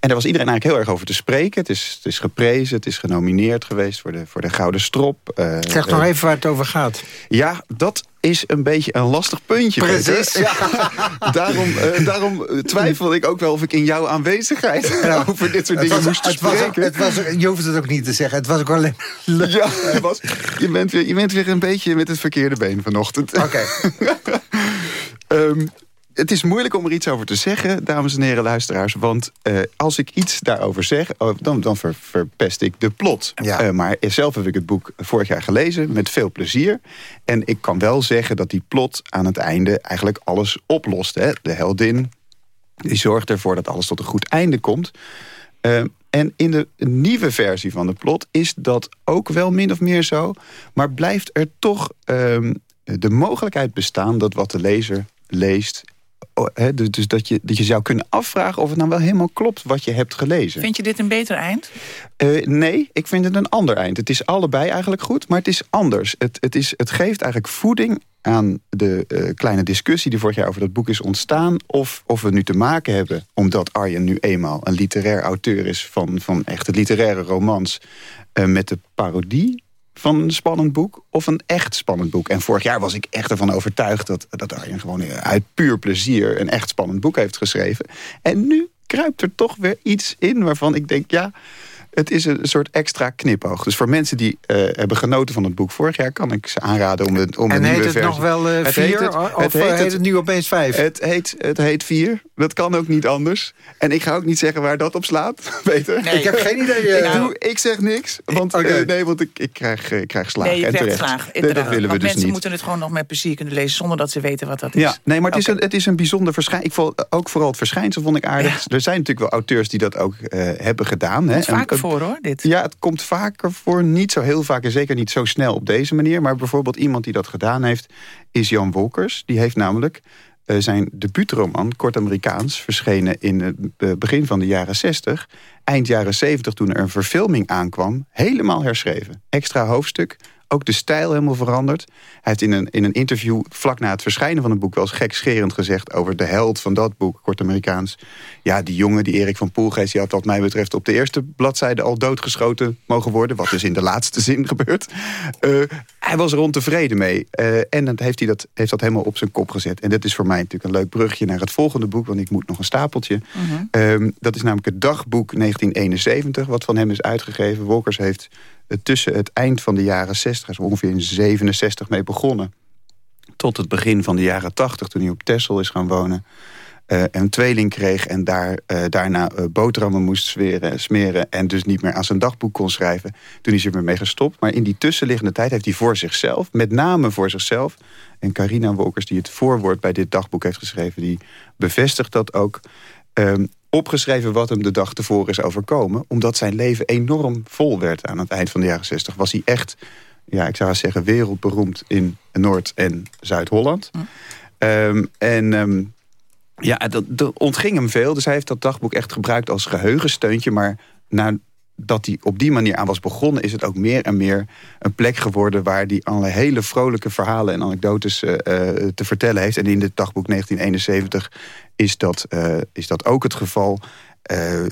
En daar was iedereen eigenlijk heel erg over te spreken. Het is, het is geprezen, het is genomineerd geweest voor de, voor de Gouden Strop. Uh, zeg nog even waar het over gaat. Ja, dat is een beetje een lastig puntje. Precies. Ja. [LAUGHS] daarom, uh, daarom twijfel ik ook wel of ik in jouw aanwezigheid ja. [LAUGHS] over dit soort dingen was, moest het spreken. Was, het was, je hoeft het ook niet te zeggen. Het was ook alleen [LAUGHS] Ja, het was, je, bent weer, je bent weer een beetje met het verkeerde been vanochtend. Oké. Okay. um, het is moeilijk om er iets over te zeggen, dames en heren luisteraars. Want uh, als ik iets daarover zeg, oh, dan, dan ver, verpest ik de plot. Ja. Uh, maar zelf heb ik het boek vorig jaar gelezen, met veel plezier. En ik kan wel zeggen dat die plot aan het einde eigenlijk alles oplost. Hè? De heldin, die zorgt ervoor dat alles tot een goed einde komt. Uh, en in de nieuwe versie van de plot is dat ook wel min of meer zo. Maar blijft er toch de mogelijkheid bestaan dat wat de lezer leest He, dus dat je, dat je zou kunnen afvragen of het nou wel helemaal klopt wat je hebt gelezen. Vind je dit een beter eind? Uh, nee, ik vind het een ander eind. Het is allebei eigenlijk goed, maar het is anders. Het, het, is, het geeft eigenlijk voeding aan de uh, kleine discussie die vorig jaar over dat boek is ontstaan. Of, of we nu te maken hebben, omdat Arjen nu eenmaal een literair auteur is... van, van echte literaire romans, uh, met de parodie van een spannend boek of een echt spannend boek. En vorig jaar was ik echt ervan overtuigd dat, dat Arjen gewoon uit puur plezier een echt spannend boek heeft geschreven. En nu kruipt er toch weer iets in waarvan ik denk, ja, het is een soort extra knipoog. Dus voor mensen die uh, hebben genoten van het boek vorig jaar... kan ik ze aanraden om, de, om en een nieuwe versie... En heet het nog wel uh, vier? Het het, of het heet, heet het, nu opeens vijf? Het heet, het heet vier. Dat kan ook niet anders. En ik ga ook niet zeggen waar dat op slaat, [LAUGHS] Peter. Nee. Ik heb geen idee. Uh, ik, nou, doe, ik zeg niks. Want, okay. nee, want ik, ik, krijg, ik krijg slagen. Nee, je en krijgt terecht. slagen, inderdaad. Dat willen we want dus mensen niet. moeten het gewoon nog met plezier kunnen lezen... zonder dat ze weten wat dat is. Ja, nee, maar het, okay. is, een, het is een bijzonder verschijnsel. Ik vond ook vooral het verschijnsel vond ik aardig. Ja. Er zijn natuurlijk wel auteurs die dat ook hebben gedaan. Het komt vaker voor, dit. Ja, het komt vaker voor. Niet zo heel vaak en zeker niet zo snel op deze manier. Maar bijvoorbeeld iemand die dat gedaan heeft is Jan Wolkers. Die heeft namelijk uh, zijn debuutroman, Kort Amerikaans... verschenen in het uh, begin van de jaren 60. Eind jaren 70, toen er een verfilming aankwam... helemaal herschreven. Extra hoofdstuk, ook de stijl helemaal veranderd. Hij heeft in een, in een interview vlak na het verschijnen van het boek... wel eens gekscherend gezegd over de held van dat boek, Kort Amerikaans. Ja, die jongen, die Erik van Poelgeest... die had wat mij betreft op de eerste bladzijde al doodgeschoten mogen worden. Wat dus in de laatste zin gebeurt. Uh, hij was er ontevreden mee. Uh, en dan heeft hij dat, heeft dat helemaal op zijn kop gezet. En dat is voor mij natuurlijk een leuk brugje naar het volgende boek... want ik moet nog een stapeltje. Uh -huh. um, dat is namelijk het dagboek 1971... wat van hem is uitgegeven. Wolkers heeft tussen het eind van de jaren 60, hij is ongeveer in 67 mee begonnen, tot het begin van de jaren 80, toen hij op Texel is gaan wonen, uh, een tweeling kreeg en daar, uh, daarna uh, boterhammen moest smeren... en dus niet meer aan zijn dagboek kon schrijven. Toen is hij ermee gestopt. Maar in die tussenliggende tijd heeft hij voor zichzelf, met name voor zichzelf... en Carina Wolkers, die het voorwoord bij dit dagboek heeft geschreven... die bevestigt dat ook... Um, opgeschreven wat hem de dag tevoren is overkomen. Omdat zijn leven enorm vol werd aan het eind van de jaren 60. Was hij echt, ja, ik zou zeggen, wereldberoemd in Noord- en Zuid-Holland. Hm. Um, en um, Ja, dat, dat ontging hem veel. Dus hij heeft dat dagboek echt gebruikt als geheugensteuntje. Maar nadat hij op die manier aan was begonnen... is het ook meer en meer een plek geworden... waar hij allerlei hele vrolijke verhalen en anekdotes uh, te vertellen heeft. En in het dagboek 1971 is dat, uh, is dat ook het geval...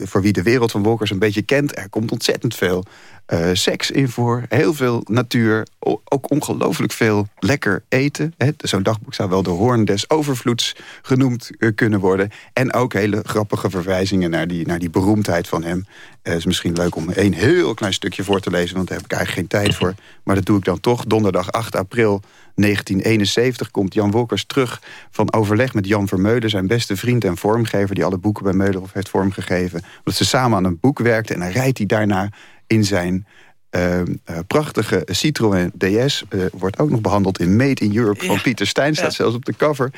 Voor wie de wereld van Wolkers een beetje kent... er komt ontzettend veel uh, seks in voor. Heel veel natuur. Ook ongelooflijk veel lekker eten. Zo'n dagboek zou wel de hoorn des overvloeds genoemd uh, kunnen worden. En ook hele grappige verwijzingen naar die, naar die beroemdheid van hem. Het is misschien leuk om één heel klein stukje voor te lezen... want daar heb ik eigenlijk geen tijd voor. Maar dat doe ik dan toch. Donderdag 8 april 1971 komt Jan Wolkers terug van overleg met Jan Vermeulen... zijn beste vriend en vormgever die alle boeken bij Meulenhof heeft vormgegeven. Dat ze samen aan een boek werkten en dan rijdt hij daarna in zijn uh, uh, prachtige Citroën DS. Uh, wordt ook nog behandeld in Made in Europe van Pieter Stijn. Staat ja. zelfs op de cover.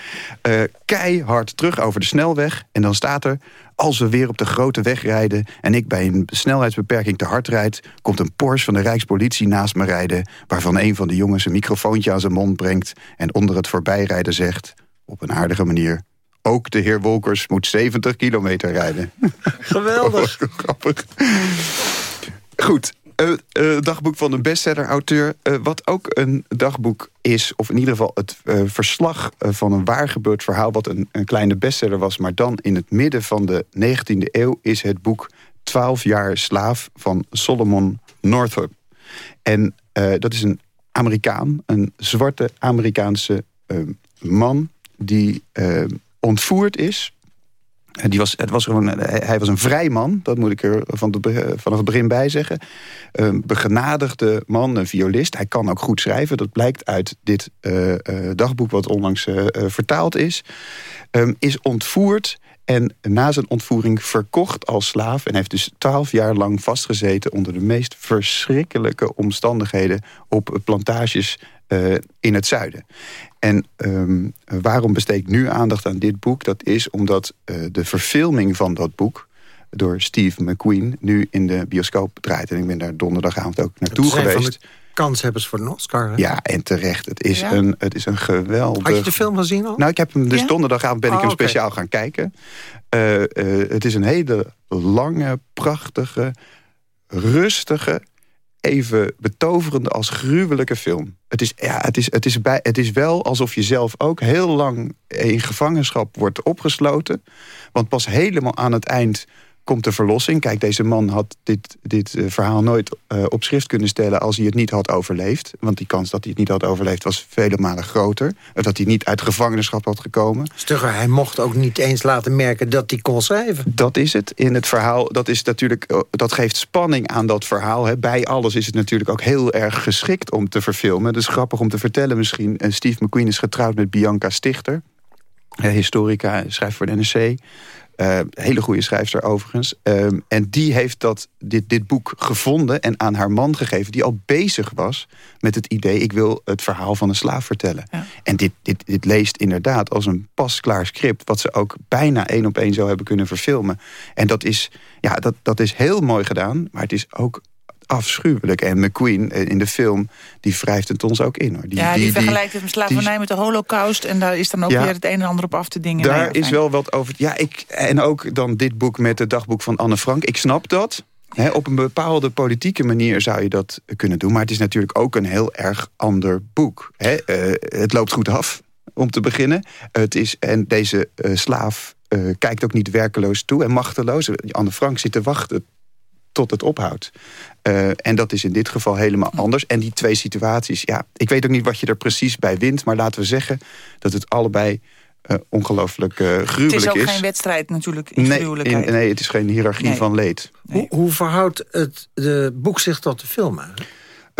keihard terug over de snelweg. En dan staat er... Als we weer op de grote weg rijden... en ik bij een snelheidsbeperking te hard rijd... komt een Porsche van de Rijkspolitie naast me rijden... waarvan een van de jongens een microfoontje aan zijn mond brengt... en onder het voorbijrijden zegt... op een aardige manier... Ook de heer Wolkers moet 70 kilometer rijden. Geweldig. [LAUGHS] Grappig. Goed, uh, dagboek van een bestseller-auteur. Uh, wat ook een dagboek is, of in ieder geval het verslag van een waargebeurd verhaal... wat een, een, kleine bestseller was, maar dan in het midden van de 19e eeuw... is het boek 12 jaar slaaf van Solomon Northup. En dat is een Amerikaan, een zwarte Amerikaanse man... die ontvoerd is die was, het was gewoon, hij was een vrij man, dat moet ik er van vanaf het begin bij zeggen. Een begenadigde man, een violist. Hij kan ook goed schrijven, dat blijkt uit dit uh, uh, dagboek... wat onlangs vertaald is. Um, is ontvoerd en na zijn ontvoering verkocht als slaaf... en heeft dus twaalf jaar lang vastgezeten... onder de meest verschrikkelijke omstandigheden... op plantages uh, in het zuiden. En um, waarom besteed ik nu aandacht aan dit boek? Dat is omdat uh, de verfilming van dat boek door Steve McQueen nu in de bioscoop draait. En ik ben daar donderdagavond ook naartoe geweest. Kanshebbers voor een Oscar. Hè? Ja, en terecht. Het is, ja? een, het is een geweldig... Had je de film gezien al? Nou, ik heb hem dus ja? donderdagavond ben oh, ik hem speciaal okay. gaan kijken. Uh, uh, het is een hele lange, prachtige, rustige even betoverende als gruwelijke film. Het is, ja, het, is, het, is bij, het is wel alsof je zelf ook heel lang in gevangenschap wordt opgesloten. Want pas helemaal aan het eind komt de verlossing. Kijk, deze man had dit, dit uh, verhaal nooit uh, op schrift kunnen stellen... als hij het niet had overleefd. Want die kans dat hij het niet had overleefd was vele malen groter. Dat hij niet uit gevangenschap had gekomen. Stugger, hij mocht ook niet eens laten merken dat hij kon schrijven. Dat is het. In het verhaal, dat, is natuurlijk, dat geeft spanning aan dat verhaal. Hè. Bij alles is het natuurlijk ook heel erg geschikt om te verfilmen. Dus grappig om te vertellen misschien. Steve McQueen is getrouwd met Bianca Stichter. historica, schrijft voor de NRC. Uh, hele goede schrijfster overigens. Uh, en die heeft dat, dit, dit boek gevonden en aan haar man gegeven... die al bezig was met het idee... ik wil het verhaal van een slaaf vertellen. Ja. En dit, dit, dit leest inderdaad als een pasklaar script... wat ze ook bijna één op één zou hebben kunnen verfilmen. En dat is, ja, dat, dat is heel mooi gedaan, maar het is ook afschuwelijk. En McQueen in de film, die wrijft het ons ook in. Hoor. Die, ja, die, die vergelijkt het met slavernij met de holocaust... en daar is dan ook ja, weer het een en ander op af te dingen. Daar is wel wat over... Ja, ik, en ook dan dit boek met het dagboek van Anne Frank. Ik snap dat. He, op een bepaalde politieke manier zou je dat kunnen doen. Maar het is natuurlijk ook een heel erg ander boek. He, uh, het loopt goed af, om te beginnen. Het is, en deze uh, slaaf uh, kijkt ook niet werkeloos toe en machteloos. Anne Frank zit te wachten tot het ophoudt. Uh, en dat is in dit geval helemaal anders. En die twee situaties, ja, ik weet ook niet wat je er precies bij wint... maar laten we zeggen dat het allebei uh, ongelooflijk uh, gruwelijk is. Het is ook geen wedstrijd natuurlijk in nee, in, nee, het is geen hiërarchie nee. van leed. Nee. Hoe, hoe, verhoudt het de boek zich tot de film eigenlijk?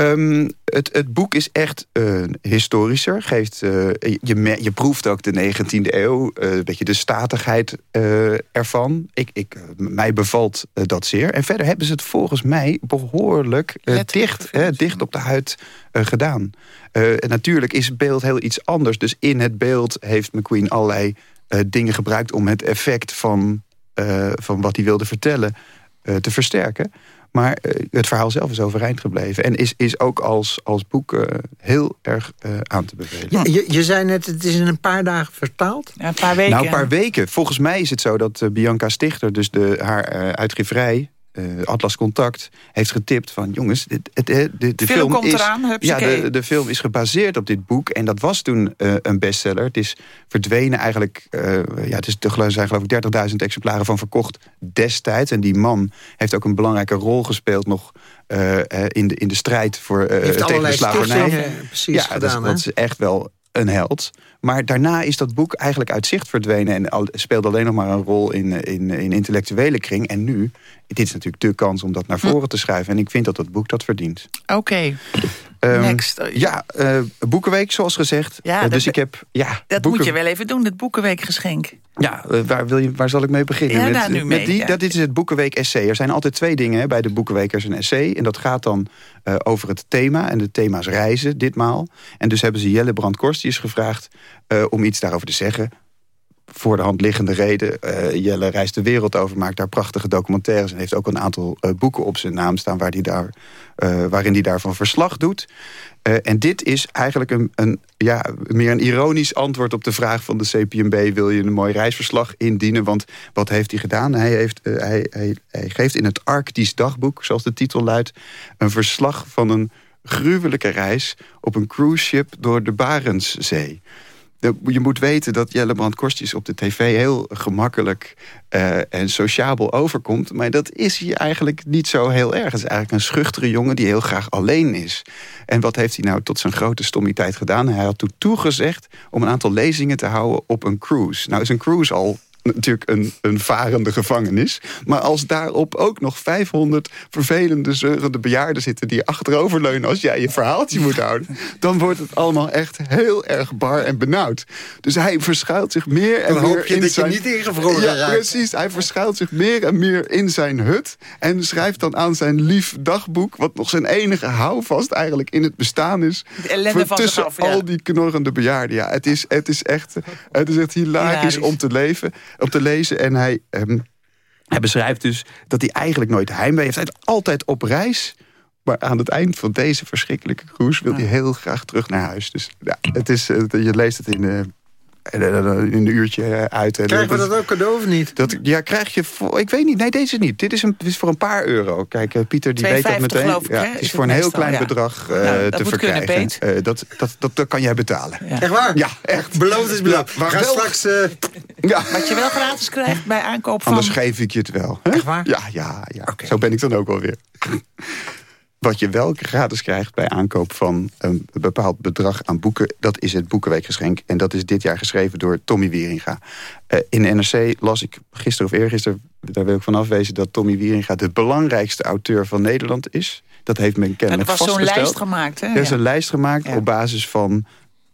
Um, het, het, boek is echt uh, historischer. Geeft, uh, je, je proeft ook de 19e eeuw, uh, een beetje de statigheid ervan. Ik, ik, mij bevalt dat zeer. En verder hebben ze het volgens mij behoorlijk dicht, hè, dicht op de huid gedaan. natuurlijk is het beeld heel iets anders. Dus in het beeld heeft McQueen allerlei dingen gebruikt... om het effect van, van wat hij wilde vertellen te versterken. Maar eh, het verhaal zelf is overeind gebleven. En is, is ook als, als boek eh, heel erg eh, aan te bevelen. Ja, je, je zei net, het is in een paar dagen vertaald. Ja, een paar weken. Nou, een paar weken. Volgens mij is het zo dat Bianca Stichter, dus de, haar uitgeverij... Atlas Contact heeft getipt van... jongens, dit, het, de, de, de film, komt is, eraan, ja, de, de film is gebaseerd op dit boek. En dat was toen een bestseller. Het is verdwenen eigenlijk... ja, het is, er zijn geloof ik 30.000 exemplaren van verkocht destijds. En die man heeft ook een belangrijke rol gespeeld... nog in, de, in de strijd voor, tegen de slavernij. precies ja, gedaan, dat, dat is echt wel een held. Maar daarna is dat boek eigenlijk uit zicht verdwenen... en al, speelde alleen nog maar een rol in, in, in intellectuele kring. En nu, dit is natuurlijk de kans om dat naar voren te schrijven. En ik vind dat dat boek dat verdient. Oké. Ehm, Next. Ja, uh, Boekenweek zoals gezegd. Ja, uh, dus dat, ik heb... Ja, dat moet je wel even doen, het Boekenweekgeschenk. Ja, uh, waar, wil je, waar zal ik mee beginnen? Ja, met, nou, met mee, die, ja. Dat dit is het Boekenweek essay. Er zijn altijd twee dingen bij de Boekenweek. Er is een essay en dat gaat dan over het thema. En het thema is reizen, ditmaal. En dus hebben ze Jelle Brandkorst, die is gevraagd... om iets daarover te zeggen voor de hand liggende reden. Uh, Jelle reist de wereld over, maakt daar prachtige documentaires... en heeft ook een aantal uh, boeken op zijn naam staan... Waar die daar, uh, waarin hij daarvan verslag doet. en dit is eigenlijk een, een, ja, meer een ironisch antwoord op de vraag van de CPMB... wil je een mooi reisverslag indienen? Want wat heeft hij gedaan? Hij, heeft, hij, hij, hij geeft in het Arctisch dagboek, zoals de titel luidt... een verslag van een gruwelijke reis op een cruise ship door de Barentszee je moet weten dat Jelle Brand op de tv heel gemakkelijk uh, en sociabel overkomt. Maar dat is hij eigenlijk niet zo heel erg. Het is eigenlijk een schuchtere jongen die heel graag alleen is. En wat heeft hij nou tot zijn grote stommiteit gedaan? Hij had toen toegezegd om een aantal lezingen te houden op een cruise. Nou is een cruise al natuurlijk een, een varende gevangenis. Maar als daarop ook nog 500 vervelende, zeurende bejaarden zitten... die achteroverleunen als jij je verhaaltje moet houden... dan wordt het allemaal echt heel erg bar en benauwd. Dus hij verschuilt zich meer en dan meer hoop je in dat zijn... je niet ingevroren ja, raakt. precies. Hij verschuilt zich meer en meer in zijn hut... en schrijft dan aan zijn lief dagboek... wat nog zijn enige houvast eigenlijk in het bestaan is... Van tussen ja. al die knorrende bejaarden. Ja, het is, het is, echt, het is echt hilarisch, Hilarisch. om te leven om te lezen. En hij, ehm, hij beschrijft dus dat hij eigenlijk nooit heimwee heeft. Hij is altijd op reis. Maar aan het eind van deze verschrikkelijke cruise... wil hij heel graag terug naar huis. Dus ja, het is, eh, je leest het in, eh, in een uurtje uit. En Krijgen we dat ook cadeau of niet? Dat, ja, krijg je voor... Ik weet niet. Nee, deze niet. Dit is, een, dit is voor een paar euro. Kijk, eh, Pieter die weet dat 2,50 meteen. ik, ja, het is is het voor een heel klein ja. bedrag eh, Nou, te verkrijgen. Eh, dat, dat, dat, dat kan jij betalen. Ja. Echt waar? Ja, echt. Beloofd is beloofd. Ja, we gaan wel- straks... eh, Ja. Wat je wel gratis krijgt bij aankoop van... Anders geef ik je het wel. hè? Echt waar? Ja, ja, ja. Zo ben ik dan ook alweer. Wat je wel gratis krijgt bij aankoop van een bepaald bedrag aan boeken... dat is het Boekenweekgeschenk. En dat is dit jaar geschreven door Tommy Wieringa. Eh, in de NRC las ik gisteren of eergisteren... daar wil ik van afwezen dat Tommy Wieringa... de belangrijkste auteur van Nederland is. Dat heeft men En er kennelijk was zo'n vastgesteld. lijst gemaakt, hè? Er is Ja. een lijst gemaakt Ja. op basis van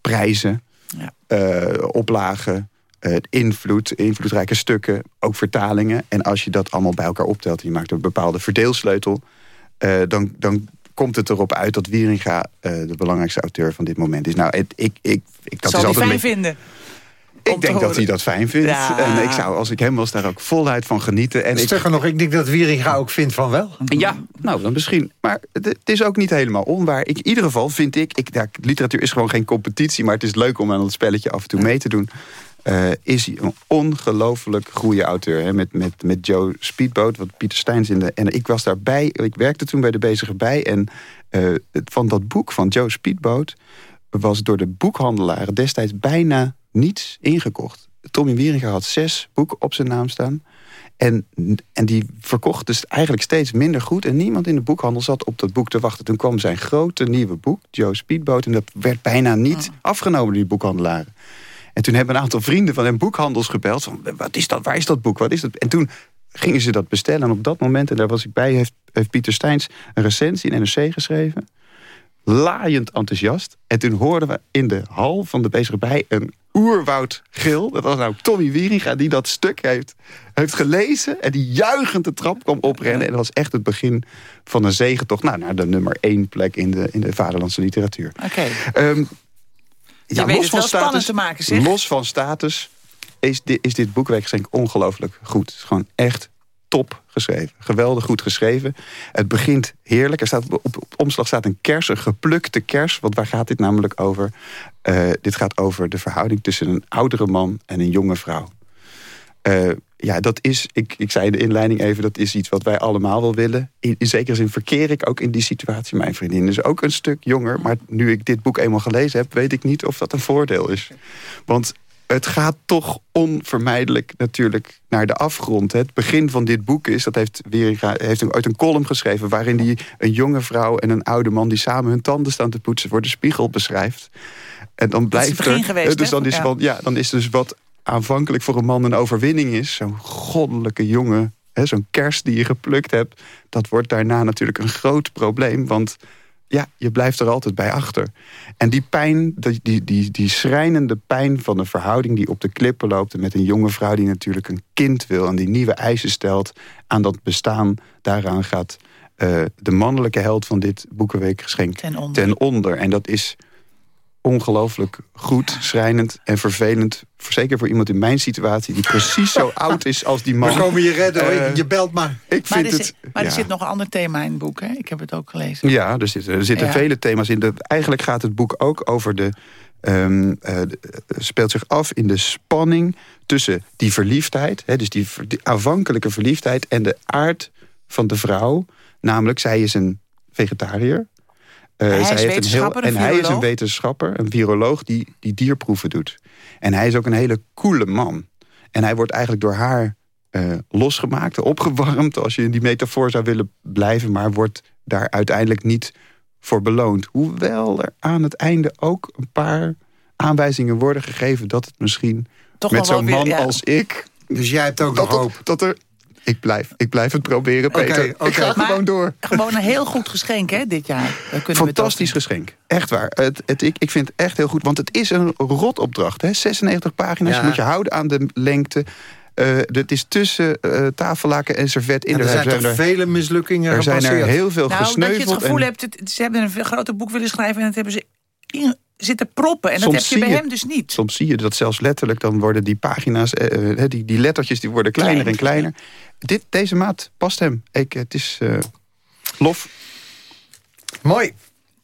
prijzen, Ja. eh, oplagen, eh, invloed, invloedrijke stukken, ook vertalingen. En als je dat allemaal bij elkaar optelt, en je maakt een bepaalde verdeelsleutel, eh, dan, dan komt het erop uit dat Wieringa eh, de belangrijkste auteur van dit moment is. Nou, het, ik, ik, ik, dat Zal is altijd fijn beetje- vinden? Ik denk dat hij dat fijn vindt. Ja. En ik zou, als ik hem was, daar ook voluit van genieten. En ik, Sterker nog, ik denk dat Wieringa ook vindt van wel. ja, nou dan misschien. Maar het, het is ook niet helemaal onwaar. Ik, in ieder geval vind ik, ik ja, literatuur is gewoon geen competitie... maar het is leuk om aan het spelletje af en toe mee te doen. Eh, is hij een ongelooflijk goede auteur. Hè? Met, met, met Joe Speedboat, wat Pieter Steins in de... En ik was daarbij, ik werkte toen bij de Bezige Bij... en het- van dat boek van Joe Speedboat... was door de boekhandelaren destijds bijna niets ingekocht. Tommy Wieringa had zes boeken op zijn naam staan... En, en die verkocht dus eigenlijk steeds minder goed. En niemand in de boekhandel zat op dat boek te wachten. Toen kwam zijn grote nieuwe boek, Joe Speedboat. En dat werd bijna niet afgenomen door die boekhandelaren. En toen hebben een aantal vrienden van hem boekhandels gebeld. Van, wat is dat? Waar is dat boek? Wat is dat? En toen gingen ze dat bestellen. En op dat moment, en daar was ik bij, heeft, heeft Pieter Steins een recensie in NRC geschreven. Laaiend enthousiast. En toen hoorden we in de hal van de bezige bij een oerwoudgil. Dat was nou Tommy Wieringa die dat stuk heeft, heeft gelezen. En die juichend de trap kwam oprennen. En dat was echt het begin van een zegentocht. Nou, naar de nummer één plek in de, in de vaderlandse literatuur. Oké. Ehm, Je weet het wel spannend te maken, zeg. Los van status is dit, is dit boekweekgeschenk ongelooflijk goed. Het is gewoon echt top geschreven. Geweldig goed geschreven. Het begint heerlijk. Er staat op, op omslag staat een kers, een geplukte kers. Want waar gaat dit namelijk over? Uh, dit gaat over de verhouding tussen een oudere man en een jonge vrouw. Uh, ja, dat is, ik, ik zei in de inleiding even, dat is iets wat wij allemaal wel willen. In, in zekere zin verkeer ik ook in die situatie. Mijn vriendin is ook een stuk jonger. Maar nu ik dit boek eenmaal gelezen heb, weet ik niet of dat een voordeel is. Want het gaat toch onvermijdelijk natuurlijk naar de afgrond. Het begin van dit boek is, dat heeft Wieringa heeft uit een column geschreven... waarin hij een jonge vrouw en een oude man... die samen hun tanden staan te poetsen voor de spiegel beschrijft. En dan blijft het er... Geweest, dus dan is, ja. Van, ja, dan is dus wat aanvankelijk voor een man een overwinning is... zo'n goddelijke jongen, zo'n kerst die je geplukt hebt... dat wordt daarna natuurlijk een groot probleem... want ja, je blijft er altijd bij achter. En die pijn, die, die, die, die schrijnende pijn van een verhouding die op de klippen loopt... met een jonge vrouw die natuurlijk een kind wil... en die nieuwe eisen stelt aan dat bestaan... daaraan gaat uh, de mannelijke held van dit Boekenweekgeschenk ten onder. ten onder. En dat is ongelooflijk goed, schrijnend en vervelend. Zeker voor iemand in mijn situatie die precies zo [LAUGHS] oud is als die man. We komen je redden, hoor. Uh, je belt maar. Ik maar vind er, het, maar ja. er zit nog een ander thema in het boek, hè? Ik heb het ook gelezen. Ja, er zitten, er zitten Ja. vele thema's in. De, eigenlijk gaat het boek ook over de... Um, uh, speelt zich af in de spanning tussen die verliefdheid... Hè, dus die, die aanvankelijke verliefdheid en de aard van de vrouw. Namelijk, zij is een vegetariër. Uh, Hij is zij heeft een heel, wetenschapper, een en hij is een viroloog? wetenschapper, een viroloog die, die dierproeven doet. En hij is ook een hele coole man. En hij wordt eigenlijk door haar uh, losgemaakt, opgewarmd... als je in die metafoor zou willen blijven... maar wordt daar uiteindelijk niet voor beloond. Hoewel er aan het einde ook een paar aanwijzingen worden gegeven... dat het misschien Toch met zo'n weer, man ja. als ik... Dus jij hebt ook dat, nog het- hoop. dat er... Ik blijf, ik blijf het proberen, Peter. Ik ga Maar- gewoon door. Gewoon een heel goed geschenk, hè, dit jaar. Fantastisch geschenk. Echt waar. Het, het, ik, ik vind het echt heel goed. Want het is een rotopdracht. Hè? 96 pagina's. Ja. Je moet je houden aan de lengte. Eh, het is tussen eh, tafellaken en servet in. En er Er zijn toch er, vele mislukkingen er zijn er heel veel Nou, dat je gesneuveld. het gevoel en hebt, het- ze hebben een grote boek willen schrijven... en dat hebben ze zitten proppen. En dat heb je bij je- hem dus niet. Soms zie je dat zelfs letterlijk. Dan worden die pagina's, eh, eh, die, die lettertjes, die worden kleiner en kleiner. Dit, deze maat past hem. Ik, het is eh, lof. Mooi.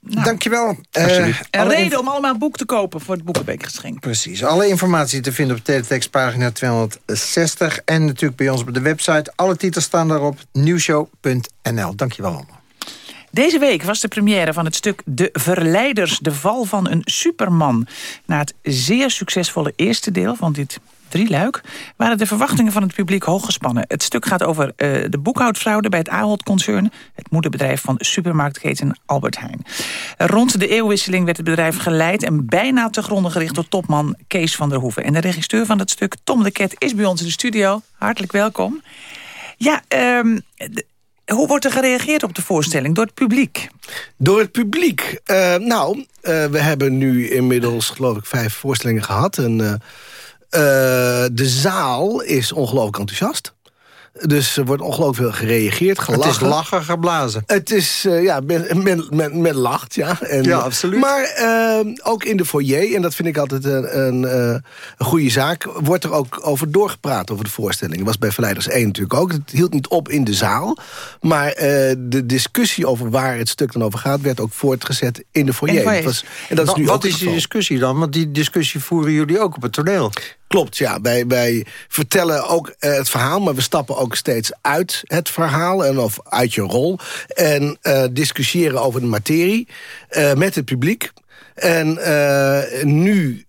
Dankjewel. Eh, Alsjeblieft. Een alle reden om allemaal een boek te kopen voor het Boekenweekgeschenk. Precies. Alle informatie te vinden op teletextpagina 260. En natuurlijk bij ons op de website. Alle titels staan daarop. Nieuwshow.nl. Dankjewel allemaal. Deze week was de première van het stuk De Verleiders, de val van een superman. Na het zeer succesvolle eerste deel van dit drieluik... waren de verwachtingen van het publiek hoog gespannen. Het stuk gaat over eh, de boekhoudfraude bij het Ahold-concern... het moederbedrijf van supermarktketen Albert Heijn. Rond de eeuwwisseling werd het bedrijf geleid... en bijna te gronden gericht door topman Kees van der Hoeven. En de regisseur van het stuk, Tom de Ket, is bij ons in de studio. Hartelijk welkom. Ja, de- hoe wordt er gereageerd op de voorstelling door het publiek? Door het publiek. Eh, nou, eh, we hebben nu inmiddels geloof ik vijf voorstellingen gehad. En eh, de zaal is ongelooflijk enthousiast. Dus er wordt ongelooflijk veel gereageerd, gelachen. Het is lachen geblazen. Het is, eh, ja, men, men, men, men lacht, ja. En, Ja, absoluut. Maar eh, ook in de foyer, en dat vind ik altijd een, een, eh, een goede zaak... wordt er ook over doorgepraat, over de voorstelling. Dat was bij Verleiders 1 natuurlijk ook. Het hield niet op in de zaal. Maar eh, de discussie over waar het stuk dan over gaat... werd ook voortgezet in de foyer. En was- en dat is Wat- nu wat is die discussie dan? Want die discussie voeren jullie ook op het toneel. Klopt, ja. Wij, wij vertellen ook eh, het verhaal, maar we stappen ook steeds uit het verhaal en of uit je rol. En eh, discussiëren over de materie eh, met het publiek. En nu,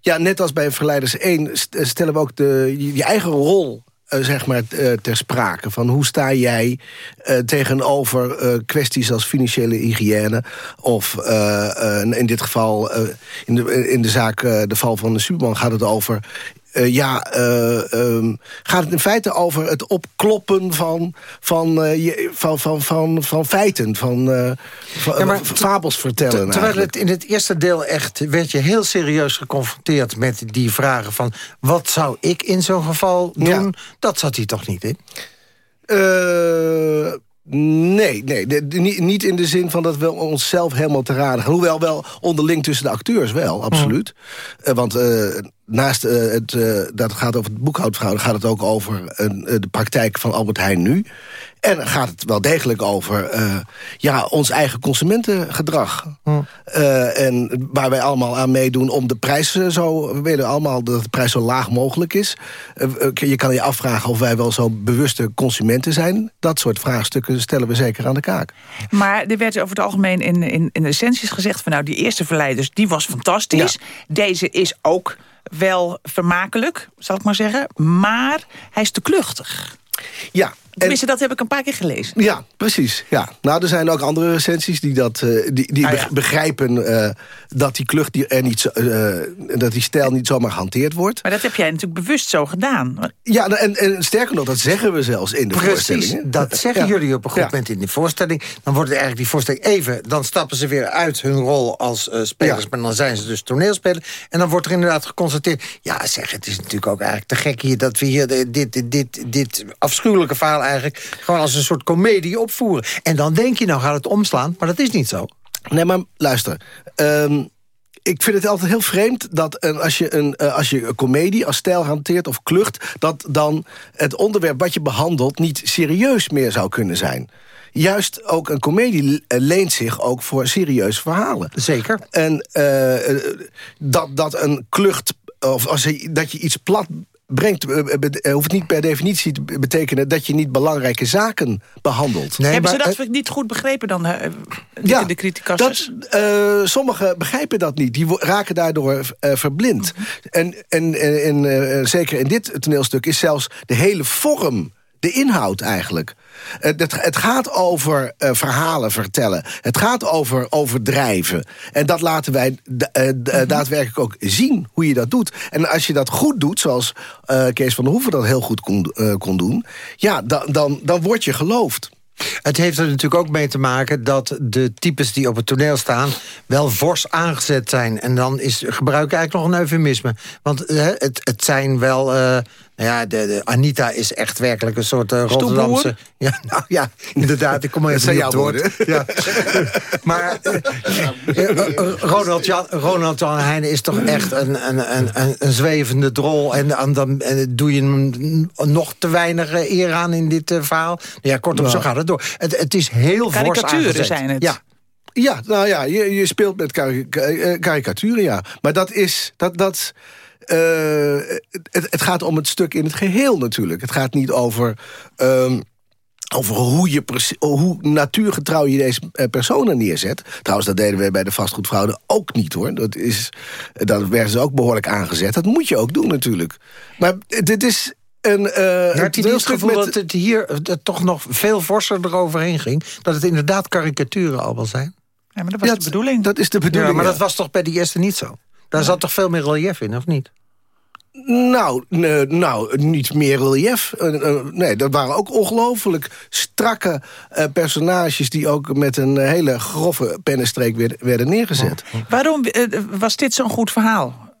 ja, net als bij Verleiders 1, st- stellen we ook de, je, eigen rol zeg maar, eh, ter sprake. Van hoe sta jij eh, tegenover eh, kwesties als financiële hygiëne... of eh, eh, in dit geval, eh, in, de, in de zaak eh, de val van de Superman gaat het over... eh, ja, eh, ehm, gaat het in feite over het opkloppen van, van, eh, je- van, van, van, van feiten, van, van Ja, fabels vertellen. Ter- Terwijl het in het eerste deel echt werd je heel serieus geconfronteerd met die vragen van wat zou ik in zo'n geval doen? Dat zat hij toch niet in? Eh, nee, nee de- de- niet, in de zin van dat we onszelf helemaal te raden gaan. Hoewel wel onderling tussen de acteurs wel, absoluut. Want naast uh, het, uh, dat gaat over het boekhoudverhouden... gaat het ook over uh, de praktijk van Albert Heijn nu. En gaat het wel degelijk over ja, ons eigen consumentengedrag. Hm. en waar wij allemaal aan meedoen om de prijs zo... We willen allemaal dat de prijs zo laag mogelijk is. je kan je afvragen of wij wel zo bewuste consumenten zijn. Dat soort vraagstukken stellen we zeker aan de kaak. Maar er werd over het algemeen in, in, in essenties gezegd... van nou, die eerste verleiders, die was fantastisch. Ja. Deze is ook wel vermakelijk, zal ik maar zeggen. Maar hij is te kluchtig. Ja, Tenminste, dat heb ik een paar keer gelezen. Ja, precies. Ja. Nou, er zijn ook andere recensies die, dat, uh, die, die ah, ja. begrijpen uh, dat die klucht die er niet, uh, dat die stijl niet zomaar gehanteerd wordt. Maar dat heb jij natuurlijk bewust zo gedaan. Ja, en, en sterker nog, dat zeggen we zelfs in de precies, voorstelling. dat zeggen ja. jullie op een goed ja. moment in de voorstelling. Dan wordt eigenlijk die voorstelling even... dan stappen ze weer uit hun rol als spelers... maar dan zijn ze dus toneelspeler. En dan wordt er inderdaad geconstateerd... ja, zeg, het is natuurlijk ook eigenlijk te gek hier... dat we hier dit, dit, dit, dit afschuwelijke verhaal eigenlijk gewoon als een soort komedie opvoeren. En dan denk je, nou gaat het omslaan, maar dat is niet zo. Nee, maar luister. Um, ik vind het altijd heel vreemd dat uh, als, je een, uh, als je een komedie als stijl hanteert of klucht... dat dan het onderwerp wat je behandelt niet serieus meer zou kunnen zijn juist ook een komedie leent zich ook voor serieuze verhalen. Zeker. En uh, dat, dat een klucht, of als je, dat je iets plat brengt, uh, hoeft niet per definitie te betekenen... dat je niet belangrijke zaken behandelt. Nee, Hebben maar, ze dat niet goed begrepen dan, uh, ja, de criticasters? Dat, uh, sommigen begrijpen dat niet. Die raken daardoor verblind. Mm -hmm. En, en, en zeker in dit toneelstuk is zelfs de hele vorm de inhoud eigenlijk. Het, het gaat over uh, verhalen vertellen. Het gaat over overdrijven. En dat laten wij uh, daadwerkelijk ook zien, hoe je dat doet. En als je dat goed doet, zoals uh, Kees van der Hoeven dat heel goed kon, kon doen... ja, dan, dan, dan word je geloofd. Het heeft er natuurlijk ook mee te maken dat de types die op het toneel staan... wel fors aangezet zijn. En dan is gebruik eigenlijk nog een eufemisme. Want het, het zijn wel... Uh, nou ja, de, de, Anita is echt werkelijk een soort uh, Rotterdamse... Ja, nou ja, inderdaad, ik kom [LAUGHS] maar even niet op woorden. Ja. [LAUGHS] maar Ronald, Jan, Ronald Jan Heijnen is toch echt een, een, een, een zwevende drol. En, en dan doe je hem nog te weinig eer aan in dit verhaal. Ja, kortom, ja. zo gaat het door. Het, het is heel fors aangezet. zijn het. Ja. Ja, nou ja, je, je speelt met karikaturen, ja. Maar dat is... Dat, dat, uh, het, het, gaat om het stuk in het geheel natuurlijk. Het gaat niet over... Um, over hoe, je, hoe natuurgetrouw je deze personen neerzet. Trouwens, dat deden we bij de vastgoedfraude ook niet, hoor. Dat, is, dat werden ze ook behoorlijk aangezet. Dat moet je ook doen, natuurlijk. Maar dit is een... Uh, Had je niet het gevoel met... dat het hier toch nog veel forser eroverheen ging? Dat het inderdaad karikaturen allemaal zijn? Ja, maar dat was ja, de bedoeling. Dat is de bedoeling, ja, Maar dat was toch bij die eerste niet zo? Daar zat toch veel meer relief in, of niet? Nou, nee, nou, niet meer relief. Uh, uh, nee, dat waren ook ongelooflijk strakke uh, personages... die ook met een hele grove pennenstreek werden, werden neergezet. Oh. Waarom was dit zo'n goed verhaal?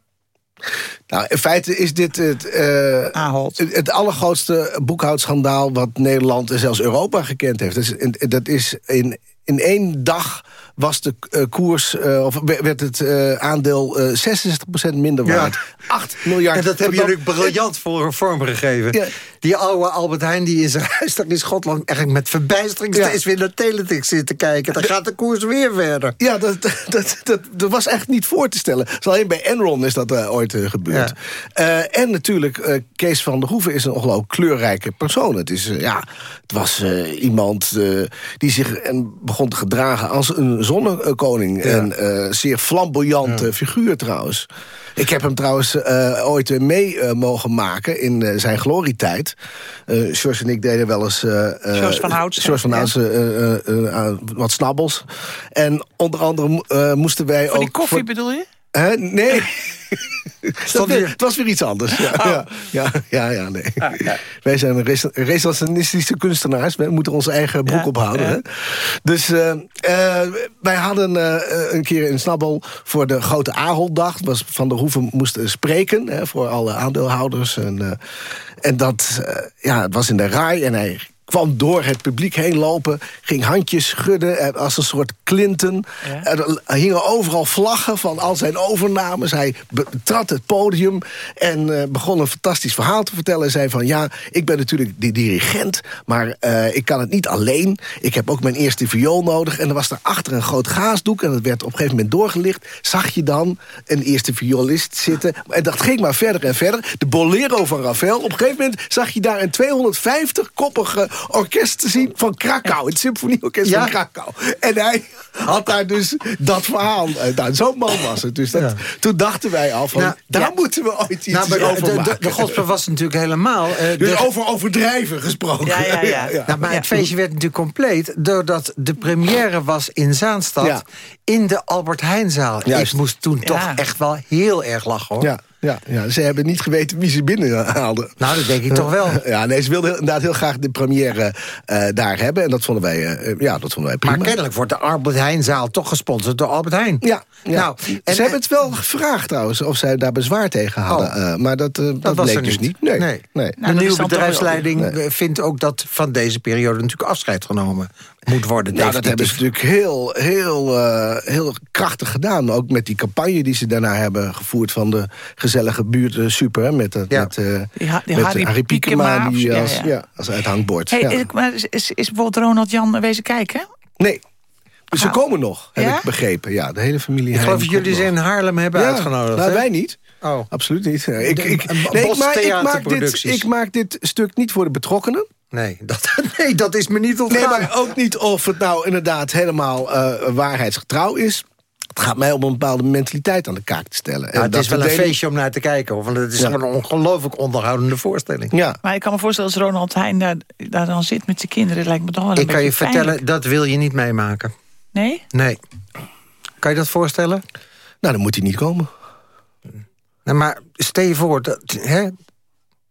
Nou, in feite is dit het, het, het, allergrootste boekhoudschandaal... wat Nederland en zelfs Europa gekend heeft. Dat is, dat is in, in één dag was de uh, koers, uh, of werd het uh, aandeel 66% minder waard. Ja. 8 miljard. En dat hebben jullie briljant voor vormgegeven. Ja. Die oude Albert Heijn die in zijn huis in Schotland... eigenlijk met verbijstering ja. steeds weer naar Teletext zit te kijken. Dan gaat de koers weer verder. Ja, dat, dat, dat, dat was echt niet voor te stellen. Alleen bij Enron is dat ooit gebeurd. en natuurlijk, Kees van der Hoeven is een ongelooflijk kleurrijke persoon. Het, is, ja, het was iemand die zich begon te gedragen als een zonnekoning. Ja. En zeer flamboyante figuur trouwens. Ik heb hem trouwens ooit mee mogen maken in zijn glorietijd. Uh, George en ik deden wel eens... George van Hout. George van Hout, wat snabbels. En onder andere moesten wij voor ook... die koffie voor... bedoel je? Nee. [LAUGHS] het was weer iets anders. Ja, oh. ja, ja, ja, ja, nee. Ah, ja. Wij zijn recensionistische kunstenaars. We moeten ons eigen broek ophouden. Hè? Dus uh, uh, wij hadden uh, een keer in Snabbel voor de grote Aholdag. Was Van der Hoeven moest spreken hè, voor alle aandeelhouders. En, en dat ja, het was in de RAI en hij kwam door het publiek heen lopen, ging handjes schudden eh, als een soort Clinton. Er hingen overal vlaggen van al zijn overnames. Hij betrad het podium en eh, begon een fantastisch verhaal te vertellen. En zei van, ja, ik ben natuurlijk de dirigent, maar uh, ik kan het niet alleen. Ik heb ook mijn eerste viool nodig. En er was daarachter een groot gaasdoek en dat werd op een gegeven moment doorgelicht. Zag je dan een eerste violist zitten. En dat ging maar verder en verder. De bolero van Ravel. Op een gegeven moment zag je daar een 250-koppige orkest te zien van Krakau. Het symfonieorkest van Krakau. En hij had daar dus dat verhaal. Eh, nou, Zo'n man was het. Dus dat, toen dachten wij al van, Nou, daar ja. moeten we ooit iets Nou, over de, de, maken. de gospel was natuurlijk helemaal... eh, dus de- over overdrijven gesproken. Ja, ja, ja. [LAUGHS] Nou, maar het feestje werd natuurlijk compleet... doordat de première was in Zaanstad... Ja. in de Albert Heijnzaal. Juist. Ik moest toen toch echt wel heel erg lachen, hoor. Ja, ja, ze hebben niet geweten wie ze binnen haalden. Nou, dat denk ik toch wel. [LAUGHS] Ja, nee, ze wilden heel- inderdaad heel graag de première eh, daar hebben. En dat vonden wij, eh, ja, dat vonden wij prima. Maar kennelijk wordt de Albert Heijnzaal toch gesponsord door Albert Heijn. Ja, ja. Nou, en- ze hebben het wel gevraagd trouwens, of zij daar bezwaar tegen hadden. Oh. eh, maar dat, eh, dat, Dat was bleek er dus niet. niet. Nee, Nee. nee. de nieuwe bedrijfsleiding eh, vindt ook dat van deze periode natuurlijk afscheid genomen moet worden. Nou, dat hebben ze natuurlijk heel, heel, eh, heel krachtig gedaan. Ook met die campagne die ze daarna hebben gevoerd... van de gezellige buurt eh, super, hè, met, het met, eh Die met Harry Harry Piekema, Piekema, die ja, als, ja. ja, als uithangbord. Hey, ja. is, maar is, is, is bijvoorbeeld Ronald Jan wezen kijken? Nee, dus ze komen nog, heb Ja? ik begrepen. Ja, de hele familie Ik geloof dat jullie ze in Haarlem hebben Ja, uitgenodigd. nou, hè? wij niet. Oh. Absoluut niet. Ik, ik, nee, ik, Bos maak, ik, maak dit, ik maak dit stuk niet voor de betrokkenen. Nee, dat, [LAUGHS] nee, dat is me niet ontgaan. Nee, maar ook niet of het nou inderdaad helemaal eh, waarheidsgetrouw is. Het gaat mij om een bepaalde mentaliteit aan de kaak te stellen. Nou, En het dat is wel een feestje om naar te kijken. Want het is Ja. een ongelooflijk onderhoudende voorstelling. Ja. Maar ik kan me voorstellen als Ronald Heijn daar, daar dan zit met zijn kinderen... lijkt me toch wel een Ik kan je vertellen, pijnlijk. dat wil je niet meemaken. Nee? Nee. Kan je dat voorstellen? Nou, dan moet hij niet komen. Nou, maar stel je voor, dat, hè,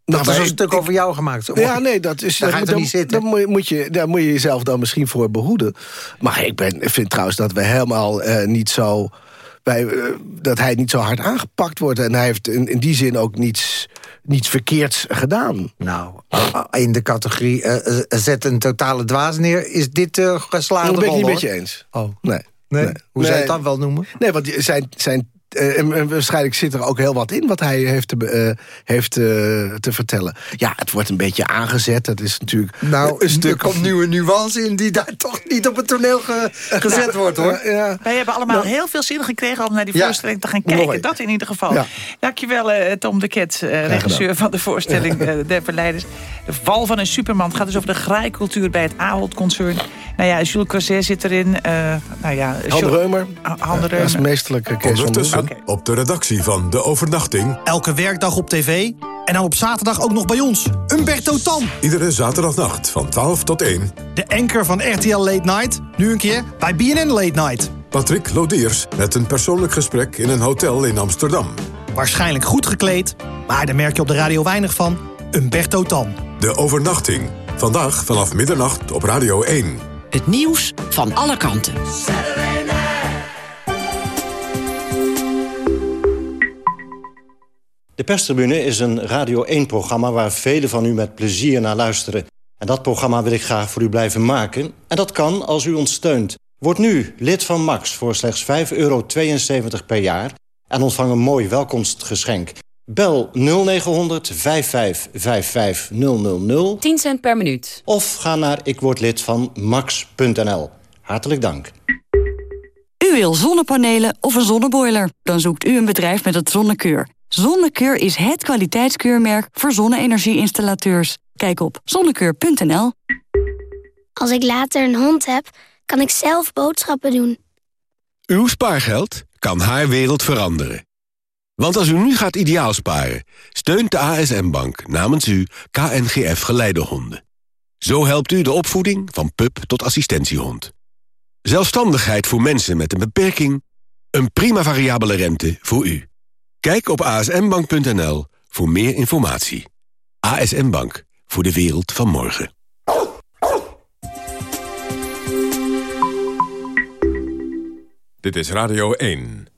dat Nou, is een stuk ik- over jou gemaakt. Ja, nee, dat is. Daar ga je dan, toch niet zitten? Dan moet je, moet je, daar moet je jezelf dan misschien voor behoeden. Maar ik, ben, vind trouwens dat we helemaal eh, niet zo. Wij, eh, dat hij niet zo hard aangepakt wordt. En hij heeft in, in die zin ook niets, niets verkeerds gedaan. Nou, in de categorie eh, eh, zet een totale dwaas neer... is dit eh geslaagde Dat ben ik niet met je eens. Oh. Nee. Nee? Nee. Hoe zou je het dan wel noemen? Nee, want zijn, zijn, eh, en, en waarschijnlijk zit er ook heel wat in wat hij heeft, te, eh, heeft eh, te vertellen. Ja, het wordt een beetje aangezet. Dat is natuurlijk Nou, een stuk... er komt een nuance in die daar toch niet op het toneel ge- gezet wordt, hoor. Eh, ja. Wij hebben allemaal heel veel zin gekregen om naar die Ja. voorstelling te gaan kijken. Mooi. Dat in ieder geval. Ja. Dankjewel eh, Tom de Ket, eh, regisseur van de voorstelling eh De Verleiders. De val van een superman Het gaat dus over de graaikultuur bij het Ahold-concern. Nou ja, Jules Crozet zit erin. eh nou ja, Han Reumer. Ah, Han Dat is eh, Kees van Op de redactie van De Overnachting. Elke werkdag op tv. En dan op zaterdag ook nog bij ons. Umberto Tan. Iedere zaterdagnacht van 12 tot 1. De anker van RTL Late Night. Nu een keer bij BNN Late Night. Patrick Lodiers met een persoonlijk gesprek in een hotel in Amsterdam. Waarschijnlijk goed gekleed. Maar daar merk je op de radio weinig van. Umberto Tan. De Overnachting. Vandaag vanaf middernacht op Radio 1. Het nieuws van alle kanten. De perstribune is een Radio 1-programma waar velen van u met plezier naar luisteren. En dat programma wil ik graag voor u blijven maken. En dat kan als u ons steunt. Word nu lid van Max voor slechts 5,72 euro per jaar... en ontvang een mooi welkomstgeschenk. Bel 0900 5555 000 10 cent per minuut. of ga naar ikwordlid van max.nl. Hartelijk dank. U wil zonnepanelen of een zonneboiler? Dan zoekt u een bedrijf met het Zonnekeur. Zonnekeur is het kwaliteitskeurmerk voor zonne-energie-installateurs. Kijk op zonnekeur.nl. Als ik later een hond heb, kan ik zelf boodschappen doen. Uw spaargeld kan haar wereld veranderen. Want als u nu gaat ideaal sparen, steunt de ASM-bank namens u KNGF Geleidehonden. Zo helpt u de opvoeding van pup tot assistentiehond. Zelfstandigheid voor mensen met een beperking, een prima variabele rente voor u. Kijk op asmbank.nl voor meer informatie. ASM Bank, voor de wereld van morgen. Dit is Radio 1.